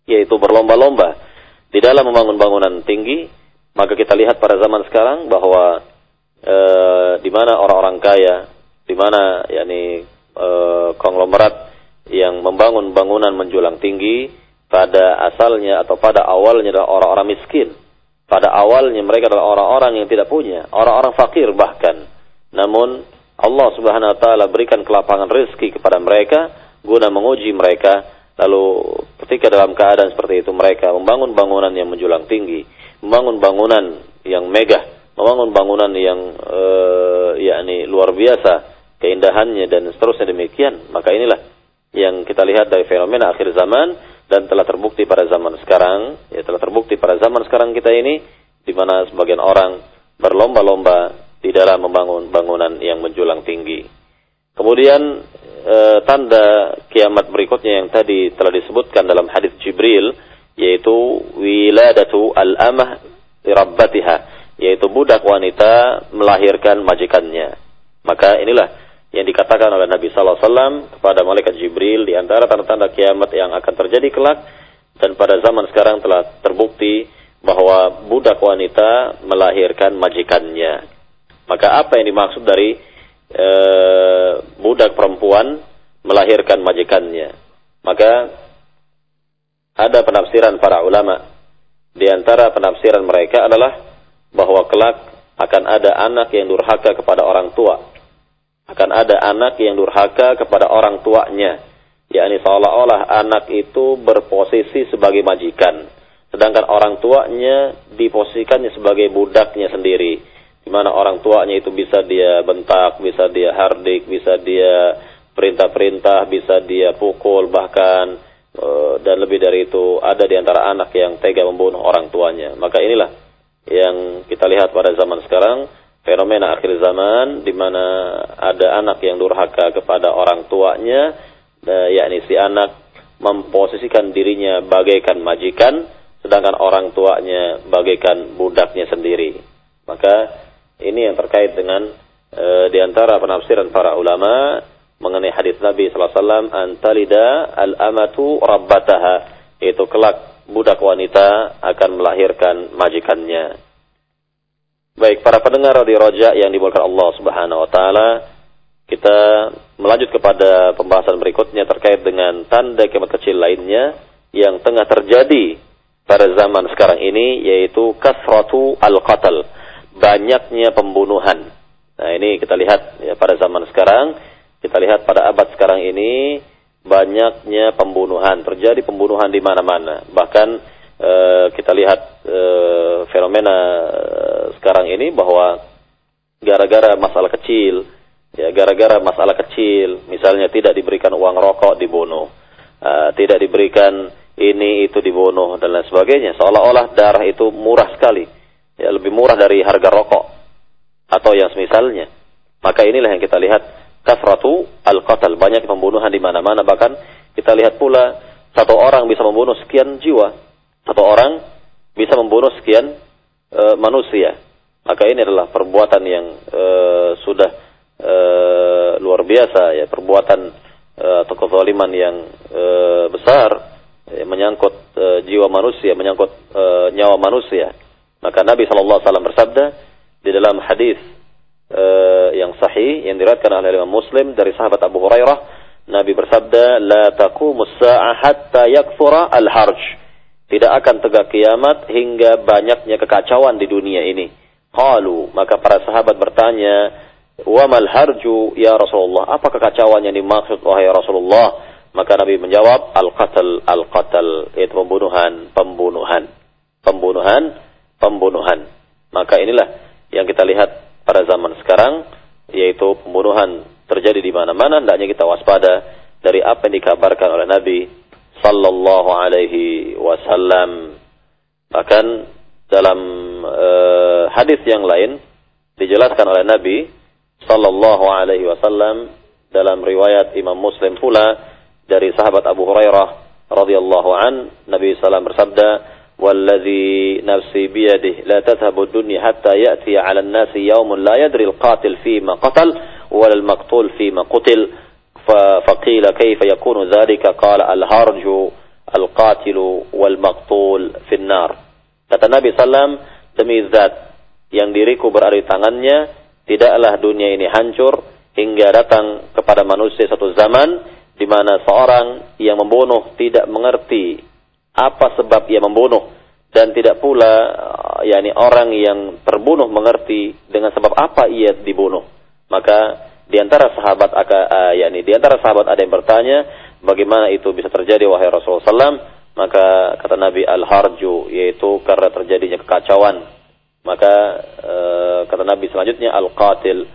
[SPEAKER 2] yaitu berlomba-lomba di dalam membangun bangunan tinggi, maka kita lihat pada zaman sekarang bahwa e, di mana orang-orang kaya, di mana yakni e, konglomerat yang membangun bangunan menjulang tinggi pada asalnya atau pada awalnya adalah orang-orang miskin. Pada awalnya mereka adalah orang-orang yang tidak punya, orang-orang fakir bahkan. Namun Allah Subhanahu wa taala berikan kelapangan rezeki kepada mereka guna menguji mereka. Lalu ketika dalam keadaan seperti itu mereka membangun bangunan yang menjulang tinggi, membangun bangunan yang megah, membangun bangunan yang uh, yakni luar biasa keindahannya dan seterusnya demikian, maka inilah yang kita lihat dari fenomena akhir zaman dan telah terbukti pada zaman sekarang, ya telah terbukti pada zaman sekarang kita ini di mana sebagian orang berlomba-lomba di dalam membangun bangunan yang menjulang tinggi. Kemudian e, tanda kiamat berikutnya yang tadi telah disebutkan dalam hadis Jibril yaitu wiladatu al-amah rabbatiha yaitu budak wanita melahirkan majikannya. Maka inilah yang dikatakan oleh Nabi sallallahu alaihi wasallam kepada malaikat Jibril di antara tanda-tanda kiamat yang akan terjadi kelak dan pada zaman sekarang telah terbukti bahwa budak wanita melahirkan majikannya. Maka apa yang dimaksud dari e, budak perempuan melahirkan majikannya? Maka ada penafsiran para ulama. Di antara penafsiran mereka adalah bahwa kelak akan ada anak yang durhaka kepada orang tua. Akan ada anak yang durhaka kepada orang tuanya. yakni seolah-olah anak itu berposisi sebagai majikan. Sedangkan orang tuanya diposisikannya sebagai budaknya sendiri. Di mana orang tuanya itu bisa dia bentak, bisa dia hardik, bisa dia perintah-perintah, bisa dia pukul bahkan eh, dan lebih dari itu ada di antara anak yang tega membunuh orang tuanya. Maka inilah yang kita lihat pada zaman sekarang fenomena akhir zaman di mana ada anak yang durhaka kepada orang tuanya eh, yakni si anak memposisikan dirinya bagaikan majikan sedangkan orang tuanya bagaikan budaknya sendiri. Maka ini yang terkait dengan e, di antara penafsiran para ulama mengenai hadis Nabi wasallam antalida al-amatu rabbataha yaitu kelak budak wanita akan melahirkan majikannya. Baik, para pendengar di Roja yang dimulakan Allah Subhanahu wa taala, kita melanjut kepada pembahasan berikutnya terkait dengan tanda kiamat kecil lainnya yang tengah terjadi pada zaman sekarang ini yaitu kasratu al-qatl banyaknya pembunuhan. Nah ini kita lihat ya, pada zaman sekarang, kita lihat pada abad sekarang ini banyaknya pembunuhan terjadi pembunuhan di mana-mana. Bahkan e, kita lihat e, fenomena eh, sekarang ini bahwa gara-gara masalah kecil, ya gara-gara masalah kecil, misalnya tidak diberikan uang rokok dibunuh, e, tidak diberikan ini itu dibunuh dan lain sebagainya. Seolah-olah darah itu murah sekali ya lebih murah dari harga rokok atau yang semisalnya. Maka inilah yang kita lihat kasratu al-qatl, banyak pembunuhan di mana-mana bahkan kita lihat pula satu orang bisa membunuh sekian jiwa. Satu orang bisa membunuh sekian e, manusia. Maka ini adalah perbuatan yang e, sudah e, luar biasa ya, perbuatan e, atau kezaliman yang e, besar e, menyangkut e, jiwa manusia, menyangkut e, nyawa manusia. Maka Nabi SAW bersabda di dalam hadis uh, yang sahih yang diriwayatkan oleh Imam Muslim dari sahabat Abu Hurairah, Nabi bersabda, "La taqumus sa'ah hatta yakfura al-harj." Tidak akan tegak kiamat hingga banyaknya kekacauan di dunia ini. Qalu, maka para sahabat bertanya, "Wa mal harju ya Rasulullah?" Apa kekacauan yang dimaksud wahai Rasulullah? Maka Nabi menjawab, "Al-qatl, al-qatl." Itu pembunuhan, pembunuhan. Pembunuhan pembunuhan. Maka inilah yang kita lihat pada zaman sekarang, yaitu pembunuhan terjadi di mana-mana. Hendaknya kita waspada dari apa yang dikabarkan oleh Nabi Sallallahu Alaihi Wasallam. Bahkan dalam uh, hadis yang lain dijelaskan oleh Nabi Sallallahu Alaihi Wasallam dalam riwayat Imam Muslim pula dari sahabat Abu Hurairah radhiyallahu an Nabi sallam bersabda والذي نفسي بيده لا تذهب الدنيا حتى يأتي على الناس يوم لا يدري القاتل فيما قتل ولا المقتول فيما قتل فقيل كيف يكون ذلك قال الهرج القاتل والمقتول في النار kata Nabi Sallam demi zat yang diriku berada di tangannya tidaklah dunia ini hancur hingga datang kepada manusia satu zaman di mana seorang yang membunuh tidak mengerti apa sebab ia membunuh dan tidak pula uh, yakni orang yang terbunuh mengerti dengan sebab apa ia dibunuh maka di antara sahabat uh, yakni di antara sahabat ada yang bertanya bagaimana itu bisa terjadi wahai Rasulullah SAW maka kata Nabi al-harju yaitu karena terjadinya kekacauan. Maka uh, kata Nabi selanjutnya al-qatil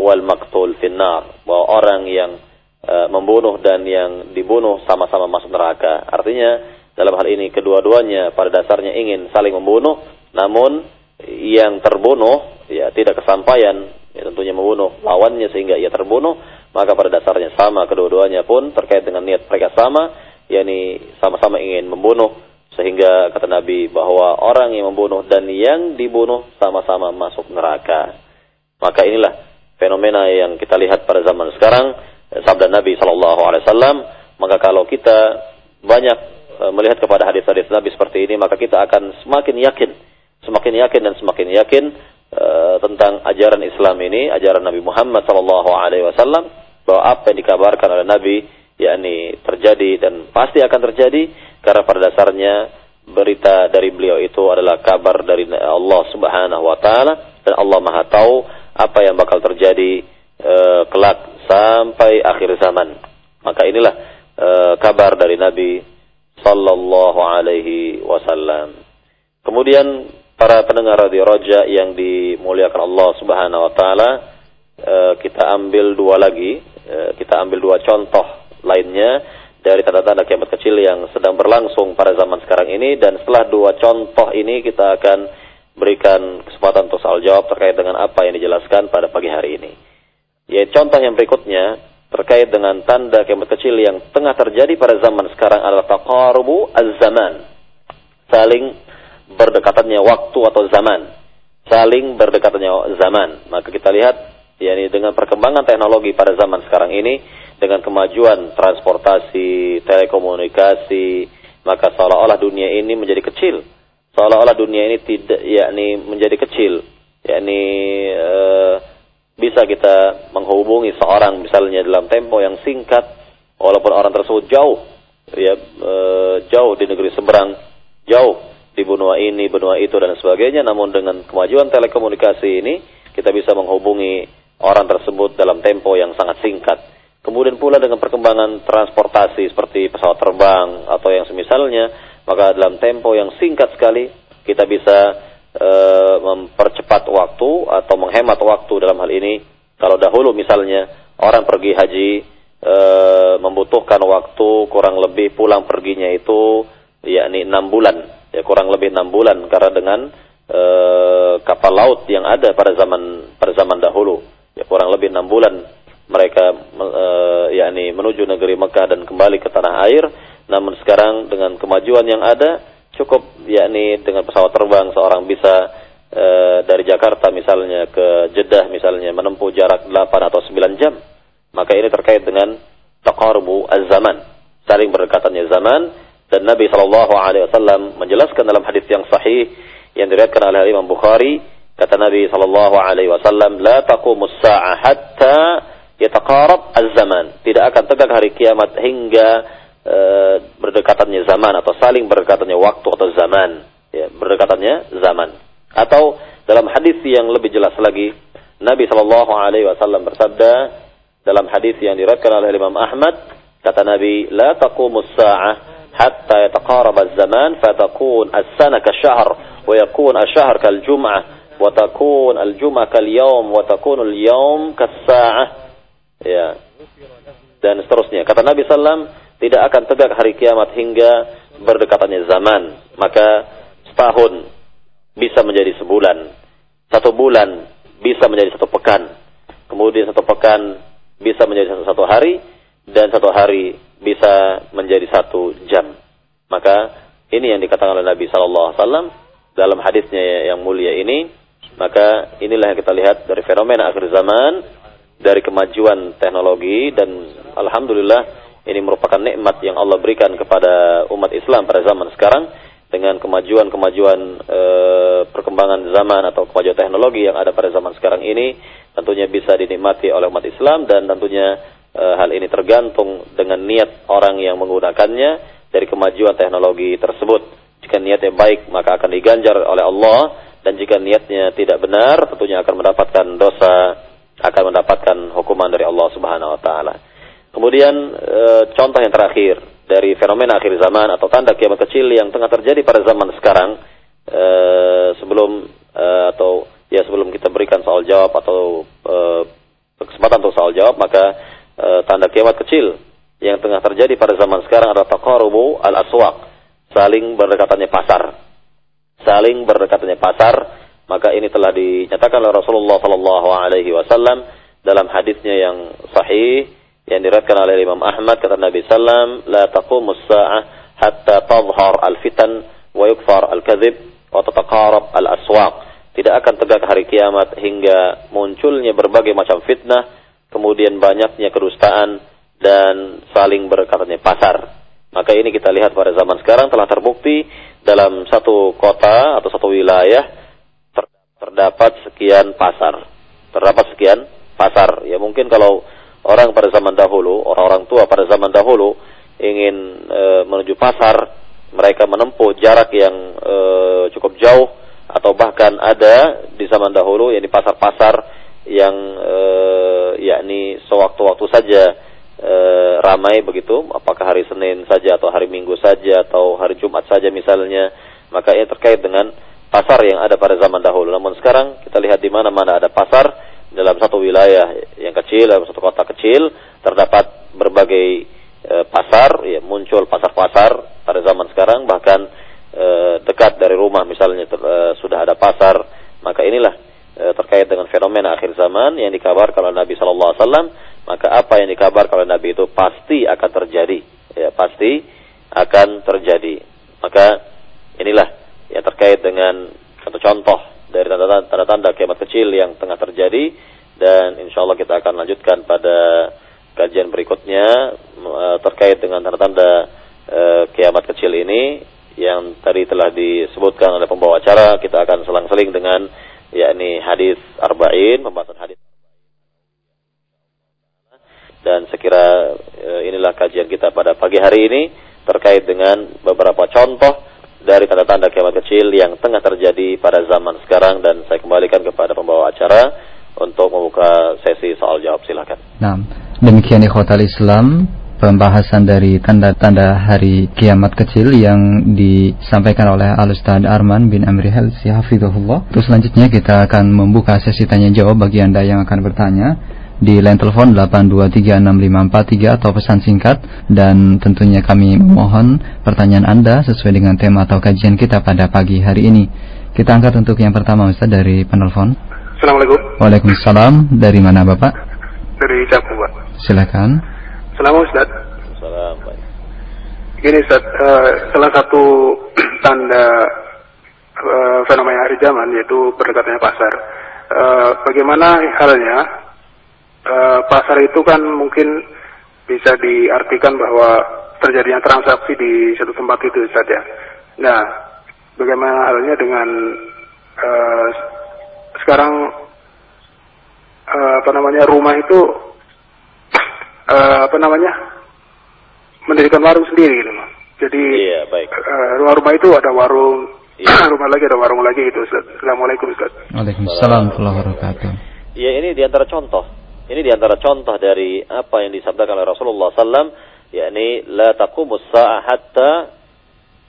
[SPEAKER 2] wal maktul finnar bahwa orang yang uh, membunuh dan yang dibunuh sama-sama masuk neraka. Artinya dalam hal ini kedua-duanya pada dasarnya ingin saling membunuh, namun yang terbunuh ya tidak kesampaian ya, tentunya membunuh lawannya sehingga ia terbunuh, maka pada dasarnya sama kedua-duanya pun terkait dengan niat mereka sama, yakni sama-sama ingin membunuh sehingga kata Nabi bahwa orang yang membunuh dan yang dibunuh sama-sama masuk neraka. Maka inilah fenomena yang kita lihat pada zaman sekarang sabda Nabi Shallallahu Alaihi Wasallam. Maka kalau kita banyak Eh, melihat kepada hadis-hadis Nabi seperti ini, maka kita akan semakin yakin, semakin yakin dan semakin yakin uh, tentang ajaran Islam ini, ajaran Nabi Muhammad Sallallahu Alaihi Wasallam, bahwa apa yang dikabarkan oleh Nabi, yakni terjadi dan pasti akan terjadi, karena pada dasarnya berita dari beliau itu adalah kabar dari Allah Subhanahu wa taala dan Allah Maha tahu apa yang bakal terjadi uh, kelak sampai akhir zaman. Maka inilah uh, kabar dari Nabi sallallahu alaihi wasallam. Kemudian para pendengar radio Roja yang dimuliakan Allah Subhanahu wa taala, uh, kita ambil dua lagi, uh, kita ambil dua contoh lainnya dari tanda-tanda kiamat kecil yang sedang berlangsung pada zaman sekarang ini dan setelah dua contoh ini kita akan berikan kesempatan untuk soal jawab terkait dengan apa yang dijelaskan pada pagi hari ini. Ya, contoh yang berikutnya terkait dengan tanda kiamat kecil yang tengah terjadi pada zaman sekarang adalah taqarubu az-zaman. Saling berdekatannya waktu atau zaman. Saling berdekatannya zaman. Maka kita lihat yakni dengan perkembangan teknologi pada zaman sekarang ini dengan kemajuan transportasi, telekomunikasi, maka seolah-olah dunia ini menjadi kecil. Seolah-olah dunia ini tidak yakni menjadi kecil, yakni e, bisa kita menghubungi seorang misalnya dalam tempo yang singkat walaupun orang tersebut jauh ya e, jauh di negeri seberang, jauh di benua ini, benua itu dan sebagainya. Namun dengan kemajuan telekomunikasi ini kita bisa menghubungi orang tersebut dalam tempo yang sangat singkat. Kemudian pula dengan perkembangan transportasi seperti pesawat terbang atau yang semisalnya, maka dalam tempo yang singkat sekali kita bisa e, mempercepat waktu atau menghemat waktu dalam hal ini. Kalau dahulu misalnya orang pergi haji e, membutuhkan waktu kurang lebih pulang perginya itu yakni enam bulan, ya kurang lebih enam bulan karena dengan e, kapal laut yang ada pada zaman pada zaman dahulu, ya kurang lebih enam bulan mereka e, yakni menuju negeri Mekah dan kembali ke tanah air. Namun sekarang dengan kemajuan yang ada cukup yakni dengan pesawat terbang seorang bisa e, dari Jakarta misalnya ke Jeddah misalnya menempuh jarak 8 atau 9 jam. Maka ini terkait dengan taqarbu az-zaman, saling berdekatannya zaman dan Nabi sallallahu alaihi wasallam menjelaskan dalam hadis yang sahih yang diriwayatkan oleh Imam Bukhari kata Nabi sallallahu alaihi wasallam la taqumus sa'ah hatta yataqarab az-zaman. Tidak akan tegak hari kiamat hingga e, berdekatannya zaman atau saling berdekatannya waktu atau zaman. Ya, berdekatannya zaman. Atau dalam hadis yang lebih jelas lagi, Nabi Shallallahu alaihi wasallam bersabda dalam hadis yang diriwayatkan oleh Imam Ahmad, kata Nabi, "La taqumus sa'ah fatakun as-sana kasyahr wa yakun asy-syahr kal-jum'ah wa takun al-jum'ah kal-yawm wa takun al-yawm kas-sa'ah." ya dan seterusnya. Kata Nabi Sallam tidak akan tegak hari kiamat hingga berdekatannya zaman. Maka setahun bisa menjadi sebulan, satu bulan bisa menjadi satu pekan, kemudian satu pekan bisa menjadi satu, satu hari, dan satu hari bisa menjadi satu jam. Maka ini yang dikatakan oleh Nabi Sallallahu Alaihi Wasallam dalam hadisnya yang mulia ini. Maka inilah yang kita lihat dari fenomena akhir zaman dari kemajuan teknologi dan alhamdulillah ini merupakan nikmat yang Allah berikan kepada umat Islam pada zaman sekarang dengan kemajuan-kemajuan e, perkembangan zaman atau kemajuan teknologi yang ada pada zaman sekarang ini tentunya bisa dinikmati oleh umat Islam dan tentunya e, hal ini tergantung dengan niat orang yang menggunakannya dari kemajuan teknologi tersebut. Jika niatnya baik maka akan diganjar oleh Allah dan jika niatnya tidak benar tentunya akan mendapatkan dosa akan mendapatkan hukuman dari Allah Subhanahu wa taala. Kemudian e, contoh yang terakhir dari fenomena akhir zaman atau tanda kiamat kecil yang tengah terjadi pada zaman sekarang e, sebelum e, atau ya sebelum kita berikan soal jawab atau e, kesempatan untuk soal jawab maka e, tanda kiamat kecil yang tengah terjadi pada zaman sekarang adalah taqarubu al-aswaq, saling berdekatannya pasar. Saling berdekatannya pasar maka ini telah dinyatakan oleh Rasulullah sallallahu alaihi wasallam dalam hadisnya yang sahih yang diriwayatkan oleh Imam Ahmad kata Nabi sallam la taqumus sa'ah hatta tadhhar al-fitan wa yukfar al-kadhib wa tataqarab al-aswaq tidak akan tegak hari kiamat hingga munculnya berbagai macam fitnah kemudian banyaknya kedustaan dan saling berkatanya pasar maka ini kita lihat pada zaman sekarang telah terbukti dalam satu kota atau satu wilayah terdapat sekian pasar. Terdapat sekian pasar. Ya mungkin kalau orang pada zaman dahulu, orang-orang tua pada zaman dahulu ingin e, menuju pasar, mereka menempuh jarak yang e, cukup jauh atau bahkan ada di zaman dahulu yakni pasar-pasar yang e, yakni sewaktu-waktu saja e, ramai begitu. Apakah hari Senin saja atau hari Minggu saja atau hari Jumat saja misalnya. Maka ini terkait dengan pasar yang ada pada zaman dahulu. Namun sekarang kita lihat di mana-mana ada pasar. Dalam satu wilayah yang kecil dalam satu kota kecil terdapat berbagai e, pasar. Ya muncul pasar-pasar pada zaman sekarang. Bahkan e, dekat dari rumah misalnya ter, e, sudah ada pasar. Maka inilah terkait dengan fenomena akhir zaman yang dikabarkan oleh Nabi Shallallahu Alaihi Wasallam maka apa yang dikabarkan oleh Nabi itu pasti akan terjadi. Ya pasti akan terjadi. Maka inilah yang terkait dengan satu contoh dari tanda-tanda kiamat kecil yang tengah terjadi. Dan insya Allah kita akan lanjutkan pada kajian berikutnya uh, terkait dengan tanda-tanda uh, kiamat kecil ini yang tadi telah disebutkan oleh pembawa acara. Kita akan selang-seling dengan yakni hadis arba'in pembahasan hadis dan sekira uh, inilah kajian kita pada pagi hari ini terkait dengan beberapa contoh dari tanda-tanda kiamat kecil yang tengah terjadi pada zaman sekarang. Dan saya kembalikan kepada pembawa acara untuk membuka sesi soal jawab. Silakan.
[SPEAKER 1] Nah, demikian ikhwatal Islam pembahasan dari tanda-tanda hari kiamat kecil yang disampaikan oleh Al-Ustaz Arman bin Amri Helsi Hafidhullah. Terus selanjutnya kita akan membuka sesi tanya jawab bagi Anda yang akan bertanya di line telepon 8236543 atau pesan singkat dan tentunya kami memohon pertanyaan Anda sesuai dengan tema atau kajian kita pada pagi hari ini. Kita angkat untuk yang pertama Ustaz dari penelpon.
[SPEAKER 3] Assalamualaikum.
[SPEAKER 1] Waalaikumsalam. Dari mana Bapak?
[SPEAKER 3] Dari Cakung, Pak.
[SPEAKER 1] Silakan.
[SPEAKER 3] Assalamualaikum Ustaz.
[SPEAKER 2] Salam.
[SPEAKER 3] Gini Ustaz, uh, salah satu tanda uh, fenomena hari zaman yaitu berdekatnya pasar. Uh, bagaimana halnya Eh, pasar itu kan mungkin bisa diartikan bahwa terjadinya transaksi di satu tempat itu saja. Nah, bagaimana halnya dengan uh, sekarang uh, apa namanya rumah itu uh, apa namanya mendirikan warung sendiri gitu, Jadi
[SPEAKER 2] iya, baik.
[SPEAKER 3] Uh, rumah-rumah itu ada warung, iya. rumah lagi ada warung lagi itu. Assalamualaikum Ustaz.
[SPEAKER 1] Waalaikumsalam warahmatullahi wabarakatuh.
[SPEAKER 2] Ya ini di antara contoh ini di antara contoh dari apa yang disabdakan oleh Rasulullah SAW, yakni la taqumus sa'ah hatta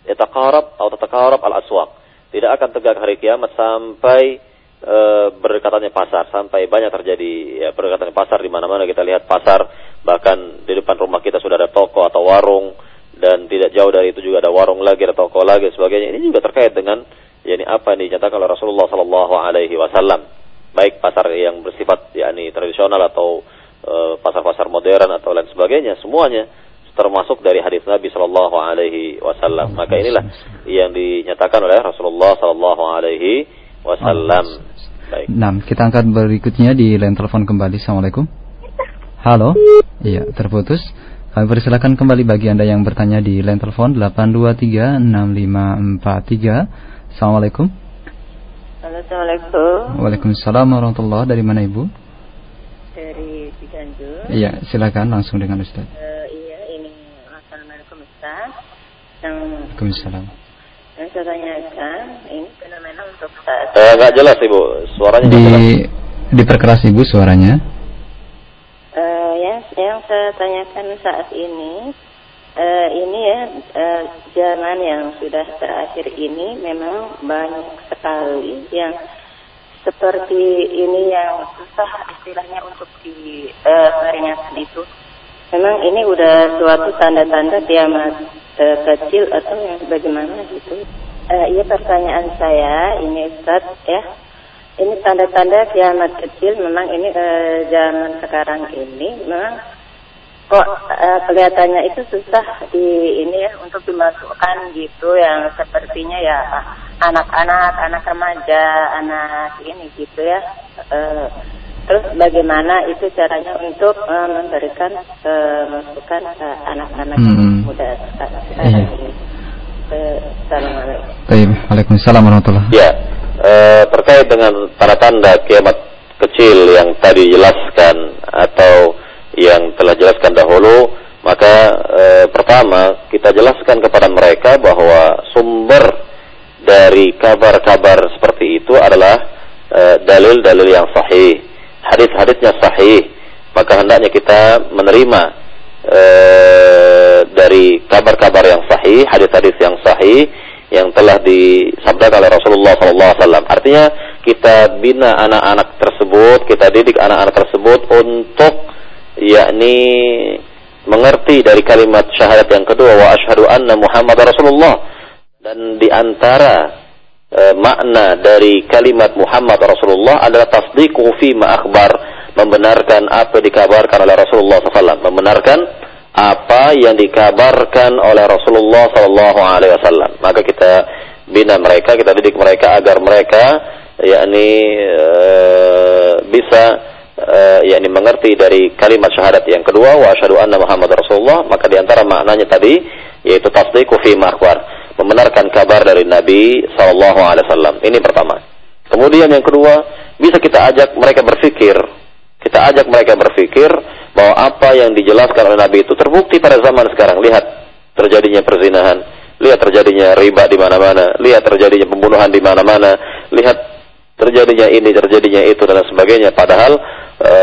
[SPEAKER 2] yataqarab atau tataqarab al-aswaq. Tidak akan tegak hari kiamat sampai e, berdekatannya pasar, sampai banyak terjadi ya berdekatannya pasar di mana-mana. Kita lihat pasar, bahkan di depan rumah kita sudah ada toko atau warung. Dan tidak jauh dari itu juga ada warung lagi, ada toko lagi sebagainya. Ini juga terkait dengan yakni apa yang dinyatakan oleh Rasulullah sallallahu alaihi wasallam. Baik pasar yang bersifat yakni tradisional atau eh, pasar-pasar uh, modern atau lain sebagainya. Semuanya termasuk dari hadis Nabi Shallallahu Alaihi Wasallam. Maka inilah yang dinyatakan oleh Rasulullah Shallallahu Alaihi Wasallam.
[SPEAKER 1] Baik. Nah, kita angkat berikutnya di line telepon kembali. Assalamualaikum. Halo. Iya, terputus. Kami persilakan kembali bagi Anda yang bertanya di line telepon 8236543. Assalamualaikum.
[SPEAKER 4] Assalamualaikum.
[SPEAKER 1] Waalaikumsalam warahmatullahi Dari mana Ibu?
[SPEAKER 4] Dari Ciganjur.
[SPEAKER 1] Iya, silakan langsung dengan Ustaz.
[SPEAKER 4] Uh, iya, ini Assalamualaikum Ustaz. Yang
[SPEAKER 1] Waalaikumsalam.
[SPEAKER 4] Yang saya tanyakan, ini fenomena untuk saat.
[SPEAKER 2] Eh, nggak jelas Ibu, suaranya
[SPEAKER 1] Di
[SPEAKER 2] jelas.
[SPEAKER 1] diperkeras Ibu suaranya.
[SPEAKER 4] Uh, yang yang saya tanyakan saat ini uh, ini ya uh, zaman yang sudah terakhir ini memang banyak sekali yang seperti ini yang susah istilahnya untuk diperingatkan uh, itu. Memang ini udah suatu tanda-tanda kiamat uh, kecil atau yang bagaimana gitu. Uh, iya pertanyaan saya ini Ustaz ya. Ini tanda-tanda kiamat kecil memang ini uh, zaman sekarang ini memang kok uh, kelihatannya itu susah di ini ya untuk dimasukkan gitu yang sepertinya ya anak-anak, anak remaja, anak ini gitu ya. Uh, terus bagaimana itu caranya untuk uh, memberikan uh, masukan ke anak-anak hmm. muda sekarang iya. ini.
[SPEAKER 1] Assalamualaikum. Waalaikumsalam warahmatullahi
[SPEAKER 2] Ya, uh, terkait dengan tanda-tanda kiamat kecil yang tadi jelaskan atau yang telah jelaskan dahulu, maka e, pertama kita jelaskan kepada mereka bahwa sumber dari kabar-kabar seperti itu adalah dalil-dalil yang sahih, hadis-hadisnya sahih. Maka hendaknya kita menerima eh, dari kabar-kabar yang sahih, hadis-hadis yang sahih yang telah disabdakan oleh Rasulullah SAW. Artinya kita bina anak-anak tersebut, kita didik anak-anak tersebut untuk yakni mengerti dari kalimat syahadat yang kedua wa asyhadu anna Muhammad Rasulullah dan di antara e, makna dari kalimat Muhammad Rasulullah adalah tasdiqu fi ma akhbar. Membenarkan apa dikabarkan oleh Rasulullah SAW membenarkan apa yang dikabarkan oleh Rasulullah Sallallahu Alaihi Wasallam. Maka kita bina mereka, kita didik mereka agar mereka yakni e, bisa e, yakni mengerti dari kalimat syahadat yang kedua wa asyhadu anna Muhammad Rasulullah, maka di antara maknanya tadi yaitu tasdiqu fi akhbar, membenarkan Nabi Wasallam. Ini pertama. Kemudian yang kedua, bisa kita ajak mereka berpikir. Kita ajak mereka berpikir bahwa apa yang dijelaskan oleh Nabi itu terbukti pada zaman sekarang. Lihat terjadinya perzinahan, lihat terjadinya riba di mana-mana, lihat terjadinya pembunuhan di mana-mana, lihat terjadinya ini, terjadinya itu dan sebagainya. Padahal e,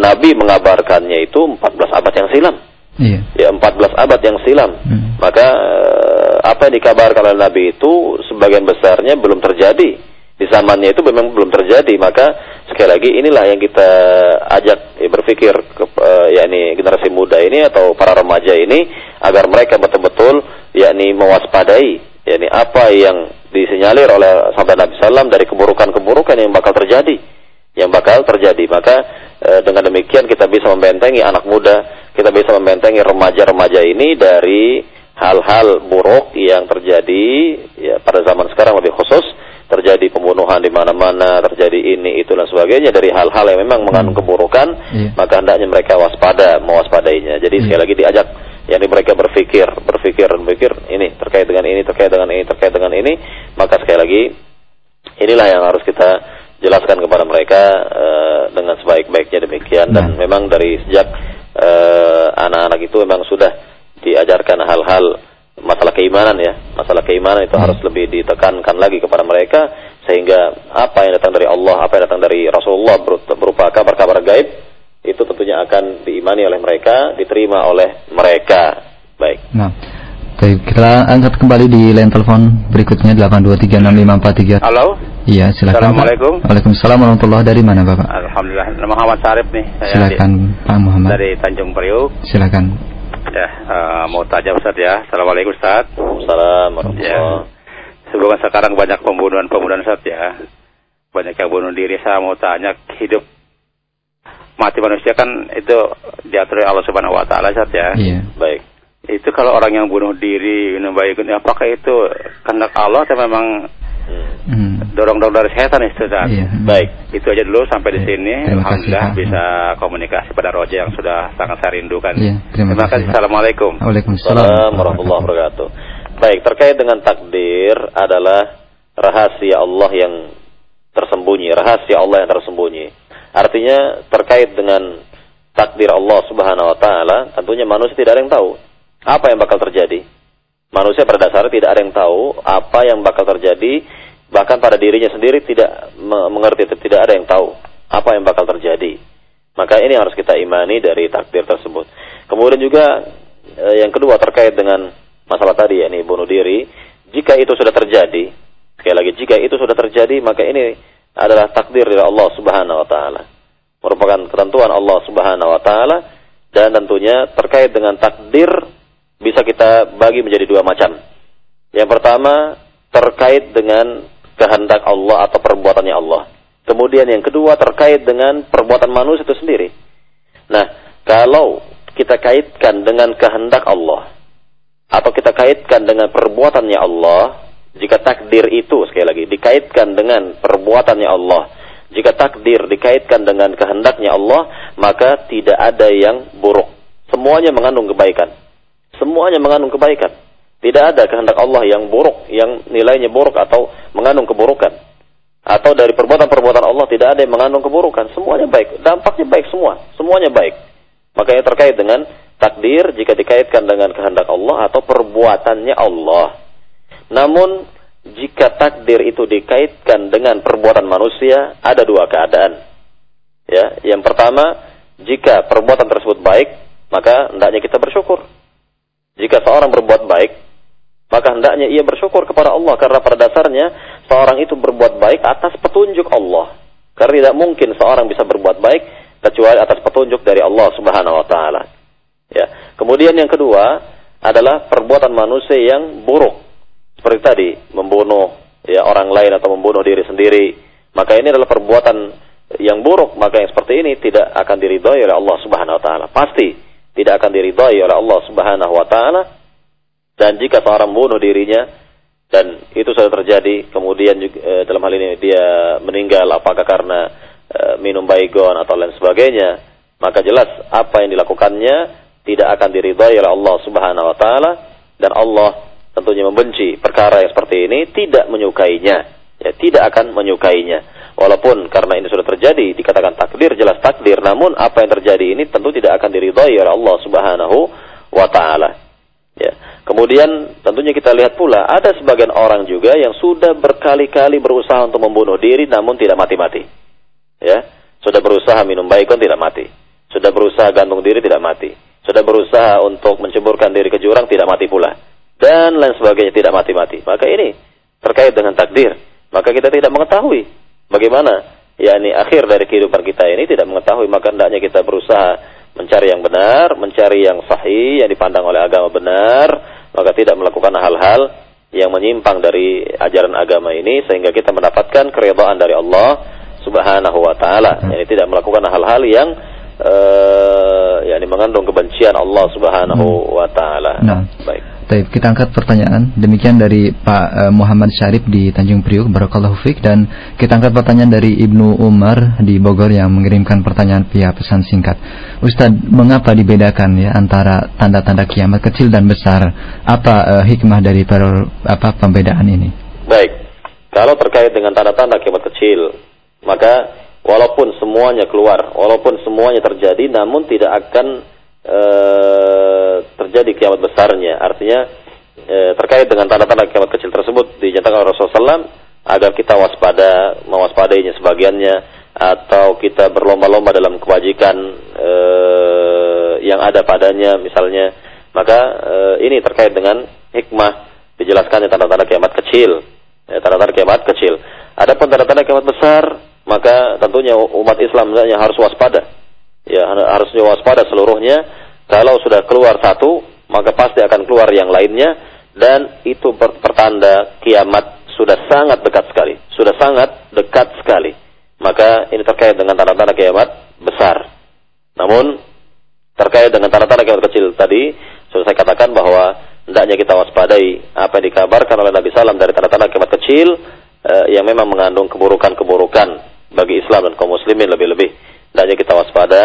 [SPEAKER 2] Nabi mengabarkannya itu 14 abad yang silam. Iya. Ya 14 abad yang silam. Hmm. Maka e, apa yang dikabarkan oleh Nabi itu sebagian besarnya belum terjadi di zamannya itu memang belum terjadi maka sekali lagi inilah yang kita ajak ya, berpikir ke uh, yakni generasi muda ini atau para remaja ini agar mereka betul-betul yakni mewaspadai yakni apa yang disinyalir oleh sahabat Nabi Sallam dari keburukan-keburukan yang bakal terjadi yang bakal terjadi maka uh, dengan demikian kita bisa membentengi anak muda kita bisa membentengi remaja-remaja ini dari hal-hal buruk yang terjadi ya pada zaman sekarang lebih khusus terjadi pembunuhan di mana-mana, terjadi ini itu dan sebagainya dari hal-hal yang memang mengandung hmm. keburukan, yeah. maka hendaknya mereka waspada, mewaspadainya. Jadi yeah. sekali lagi diajak yang mereka berpikir, berpikir dan berpikir ini terkait dengan ini, terkait dengan ini, terkait dengan ini, maka sekali lagi inilah yang harus kita jelaskan kepada mereka uh, dengan sebaik-baiknya demikian nah. dan memang dari sejak eh, anak-anak uh, itu memang sudah diajarkan hal-hal masalah keimanan ya masalah keimanan itu hmm. harus lebih ditekankan lagi kepada mereka sehingga apa yang datang dari Allah apa yang datang dari Rasulullah berupa kabar-kabar gaib itu tentunya akan diimani oleh mereka diterima oleh mereka baik
[SPEAKER 1] nah Baik, kita angkat kembali di line telepon berikutnya 8236543.
[SPEAKER 5] Halo.
[SPEAKER 1] Iya, silakan.
[SPEAKER 5] Assalamualaikum.
[SPEAKER 1] Pak. Waalaikumsalam warahmatullahi dari mana, Bapak?
[SPEAKER 5] Alhamdulillah, Muhammad Sarif nih.
[SPEAKER 1] Saya silakan, di, Pak Muhammad.
[SPEAKER 5] Dari Tanjung Priuk.
[SPEAKER 1] Silakan.
[SPEAKER 5] Ya, uh, mau tanya Ustaz ya. Assalamualaikum Ustaz.
[SPEAKER 2] Assalamualaikum. Ya.
[SPEAKER 5] Sebelum sekarang banyak pembunuhan-pembunuhan Ustaz ya. Banyak yang bunuh diri. Saya mau tanya hidup mati manusia kan itu diatur oleh Allah Subhanahu wa taala Ustaz ya.
[SPEAKER 1] Iya.
[SPEAKER 5] Baik. Itu kalau orang yang bunuh diri, baik apakah itu kehendak Allah atau memang Hmm. Dorong-dorong dari setan itu Ustaz. Iya.
[SPEAKER 2] Baik,
[SPEAKER 5] itu aja dulu sampai di sini. Terima Alhamdulillah kasih, bisa komunikasi pada Roja yang sudah sangat saya rindukan.
[SPEAKER 1] Iya, terima,
[SPEAKER 5] terima kasih. Assalamualaikum.
[SPEAKER 1] Waalaikumsalam
[SPEAKER 2] warahmatullahi wabarakatuh. Baik, terkait dengan takdir adalah rahasia Allah yang tersembunyi, rahasia Allah yang tersembunyi. Artinya terkait dengan takdir Allah Subhanahu wa taala, tentunya manusia tidak ada yang tahu apa yang bakal terjadi. Manusia pada dasarnya tidak ada yang tahu apa yang bakal terjadi, bahkan pada dirinya sendiri tidak mengerti, tidak ada yang tahu apa yang bakal terjadi. Maka ini harus kita imani dari takdir tersebut. Kemudian juga eh, yang kedua terkait dengan masalah tadi ya ini bunuh diri, jika itu sudah terjadi, sekali lagi jika itu sudah terjadi maka ini adalah takdir dari Allah Subhanahu wa taala. Merupakan ketentuan Allah Subhanahu wa taala dan tentunya terkait dengan takdir bisa kita bagi menjadi dua macam. Yang pertama terkait dengan kehendak Allah atau perbuatannya Allah. Kemudian yang kedua terkait dengan perbuatan manusia itu sendiri. Nah, kalau kita kaitkan dengan kehendak Allah atau kita kaitkan dengan perbuatannya Allah, jika takdir itu sekali lagi dikaitkan dengan perbuatannya Allah, jika takdir dikaitkan dengan kehendaknya Allah, maka tidak ada yang buruk. Semuanya mengandung kebaikan semuanya mengandung kebaikan. Tidak ada kehendak Allah yang buruk, yang nilainya buruk atau mengandung keburukan. Atau dari perbuatan-perbuatan Allah tidak ada yang mengandung keburukan. Semuanya baik. Dampaknya baik semua. Semuanya baik. Makanya terkait dengan takdir jika dikaitkan dengan kehendak Allah atau perbuatannya Allah. Namun jika takdir itu dikaitkan dengan perbuatan manusia, ada dua keadaan. Ya, yang pertama, jika perbuatan tersebut baik, maka hendaknya kita bersyukur. Jika seorang berbuat baik, maka hendaknya ia bersyukur kepada Allah karena pada dasarnya seorang itu berbuat baik atas petunjuk Allah. Karena tidak mungkin seorang bisa berbuat baik kecuali atas petunjuk dari Allah Subhanahu wa taala. Ya. Kemudian yang kedua adalah perbuatan manusia yang buruk. Seperti tadi, membunuh ya orang lain atau membunuh diri sendiri. Maka ini adalah perbuatan yang buruk, maka yang seperti ini tidak akan diridhoi oleh Allah Subhanahu wa taala. Pasti tidak akan diridhoi oleh Allah Subhanahu wa taala. Dan jika seorang membunuh dirinya dan itu sudah terjadi, kemudian juga, e, dalam hal ini dia meninggal apakah karena e, minum baygon atau lain sebagainya, maka jelas apa yang dilakukannya tidak akan diridhai oleh Allah Subhanahu wa taala. Dan Allah tentunya membenci perkara yang seperti ini, tidak menyukainya, ya tidak akan menyukainya. Walaupun karena ini sudah terjadi dikatakan takdir jelas takdir, namun apa yang terjadi ini tentu tidak akan diridhai oleh Allah Subhanahu wa taala. Ya. Kemudian tentunya kita lihat pula ada sebagian orang juga yang sudah berkali-kali berusaha untuk membunuh diri namun tidak mati-mati. Ya, sudah berusaha minum baikon tidak mati. Sudah berusaha gantung diri tidak mati. Sudah berusaha untuk menceburkan diri ke jurang tidak mati pula. Dan lain sebagainya tidak mati-mati. Maka ini terkait dengan takdir. Maka kita tidak mengetahui bagaimana yakni akhir dari kehidupan kita ini tidak mengetahui maka hendaknya kita berusaha mencari yang benar, mencari yang sahih, yang dipandang oleh agama benar, maka tidak melakukan hal-hal yang menyimpang dari ajaran agama ini sehingga kita mendapatkan keridhaan dari Allah Subhanahu wa taala. Hmm. Yani tidak melakukan hal-hal yang uh, yakni mengandung kebencian Allah Subhanahu hmm. wa taala.
[SPEAKER 1] Nah. Baik. Baik, kita angkat pertanyaan. Demikian dari Pak uh, Muhammad Syarif di Tanjung Priuk, Barakallahu Fik. Dan kita angkat pertanyaan dari Ibnu Umar di Bogor yang mengirimkan pertanyaan via pesan singkat. Ustadz, mengapa dibedakan ya antara tanda-tanda kiamat kecil dan besar? Apa uh, hikmah dari per, apa pembedaan ini?
[SPEAKER 2] Baik, kalau terkait dengan tanda-tanda kiamat kecil, maka walaupun semuanya keluar, walaupun semuanya terjadi, namun tidak akan e, terjadi kiamat besarnya. Artinya e, terkait dengan tanda-tanda kiamat kecil tersebut dinyatakan Rasulullah SAW agar kita waspada, mewaspadainya sebagiannya atau kita berlomba-lomba dalam kewajikan e, yang ada padanya misalnya. Maka e, ini terkait dengan hikmah dijelaskannya tanda-tanda kiamat kecil. Tanda-tanda kiamat kecil. Adapun tanda-tanda kiamat besar maka tentunya umat Islam harus waspada ya harusnya waspada seluruhnya. Kalau sudah keluar satu, maka pasti akan keluar yang lainnya dan itu pertanda kiamat sudah sangat dekat sekali, sudah sangat dekat sekali. Maka ini terkait dengan tanda-tanda kiamat besar. Namun terkait dengan tanda-tanda kiamat kecil tadi sudah saya katakan bahwa hendaknya kita waspadai apa yang dikabarkan oleh Nabi Sallam dari tanda-tanda kiamat kecil eh, yang memang mengandung keburukan-keburukan bagi Islam dan kaum muslimin lebih-lebih hendaknya kita waspada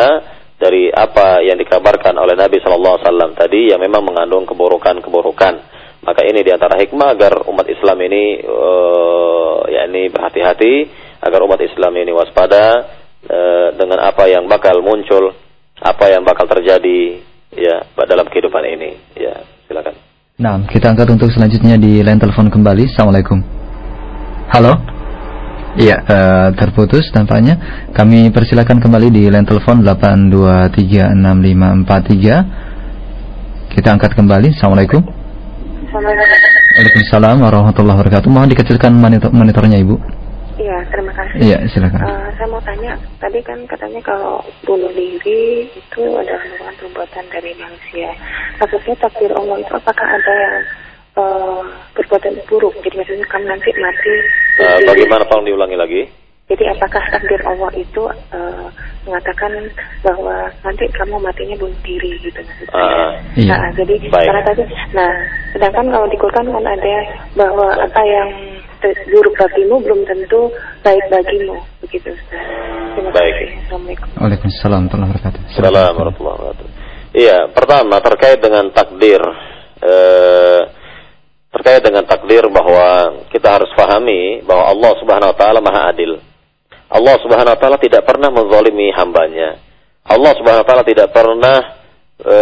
[SPEAKER 2] dari apa yang dikabarkan oleh Nabi Shallallahu Alaihi Wasallam tadi yang memang mengandung keburukan-keburukan. Maka ini di antara hikmah agar umat Islam ini, uh, ya ini berhati-hati agar umat Islam ini waspada uh, dengan apa yang bakal muncul, apa yang bakal terjadi ya dalam kehidupan ini. Ya, silakan.
[SPEAKER 1] Nah, kita angkat untuk selanjutnya di line telepon kembali. Assalamualaikum. Halo. Iya, uh, terputus tampaknya. Kami persilakan kembali di line telepon 8236543. Kita angkat kembali. Assalamualaikum. Waalaikumsalam warahmatullahi wabarakatuh. Mohon dikecilkan monitor monitornya Ibu.
[SPEAKER 6] Iya, terima kasih.
[SPEAKER 1] Iya, silakan. Uh,
[SPEAKER 6] saya mau tanya, tadi kan katanya kalau bunuh diri itu adalah merupakan perbuatan dari manusia. Maksudnya takdir Allah itu apakah ada yang uh, perbuatan buruk. Jadi maksudnya kamu nanti mati.
[SPEAKER 2] Uh, bagaimana Pak diulangi lagi?
[SPEAKER 6] Jadi apakah takdir Allah itu uh, mengatakan bahwa nanti kamu matinya bunuh diri gitu maksudnya? Uh, iya. Nah, jadi Baik. karena tadi, nah sedangkan kalau di Quran kan ada bahwa apa yang buruk bagimu belum tentu baik bagimu begitu.
[SPEAKER 2] Terima Baik. kasih.
[SPEAKER 1] Assalamualaikum. Waalaikumsalam warahmatullahi wabarakatuh.
[SPEAKER 2] Assalamualaikum warahmatullahi wabarakatuh. Iya, pertama terkait dengan takdir. Eh, terkait dengan takdir bahwa kita harus fahami bahwa Allah Subhanahu wa taala Maha Adil. Allah Subhanahu wa taala tidak pernah menzalimi hambanya. Allah Subhanahu wa taala tidak pernah e,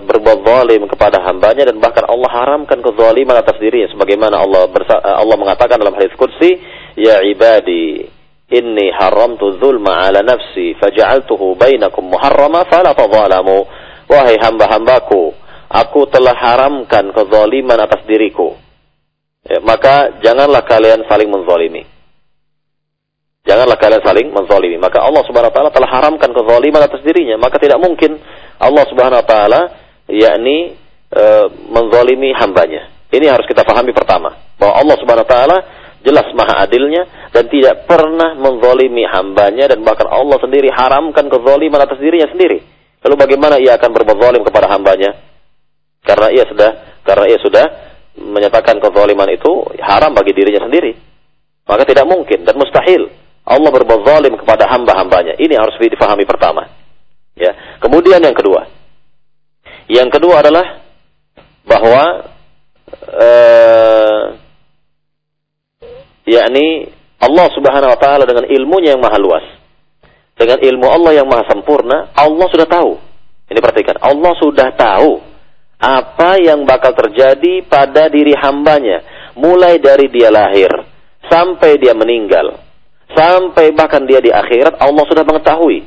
[SPEAKER 2] berbuat zalim kepada hambanya dan bahkan Allah haramkan kezaliman atas dirinya sebagaimana Allah bersa Allah mengatakan dalam hadis qudsi ya ibadi inni haramtu dzulma ala nafsi faja'altuhu bainakum muharrama fala tadhalamu wahai hamba-hambaku aku telah haramkan kezaliman atas diriku ya, maka janganlah kalian saling menzalimi Janganlah kalian saling menzalimi. Maka Allah Subhanahu wa taala telah haramkan kezaliman atas dirinya, maka tidak mungkin Allah Subhanahu wa taala yakni e, menzalimi hambanya. Ini harus kita pahami pertama, bahwa Allah Subhanahu wa taala jelas maha adilnya dan tidak pernah menzalimi hambanya dan bahkan Allah sendiri haramkan kezaliman atas dirinya sendiri. Lalu bagaimana ia akan berbuat zalim kepada hambanya? Karena ia sudah karena ia sudah menyatakan kezaliman itu haram bagi dirinya sendiri. Maka tidak mungkin dan mustahil Allah berbuat zalim kepada hamba-hambanya. Ini harus difahami pertama. Ya. Kemudian yang kedua. Yang kedua adalah bahwa uh, yakni Allah Subhanahu wa taala dengan ilmunya yang maha luas. Dengan ilmu Allah yang maha sempurna, Allah sudah tahu. Ini perhatikan, Allah sudah tahu apa yang bakal terjadi pada diri hambanya? Mulai dari dia lahir sampai dia meninggal sampai bahkan dia di akhirat Allah sudah mengetahui.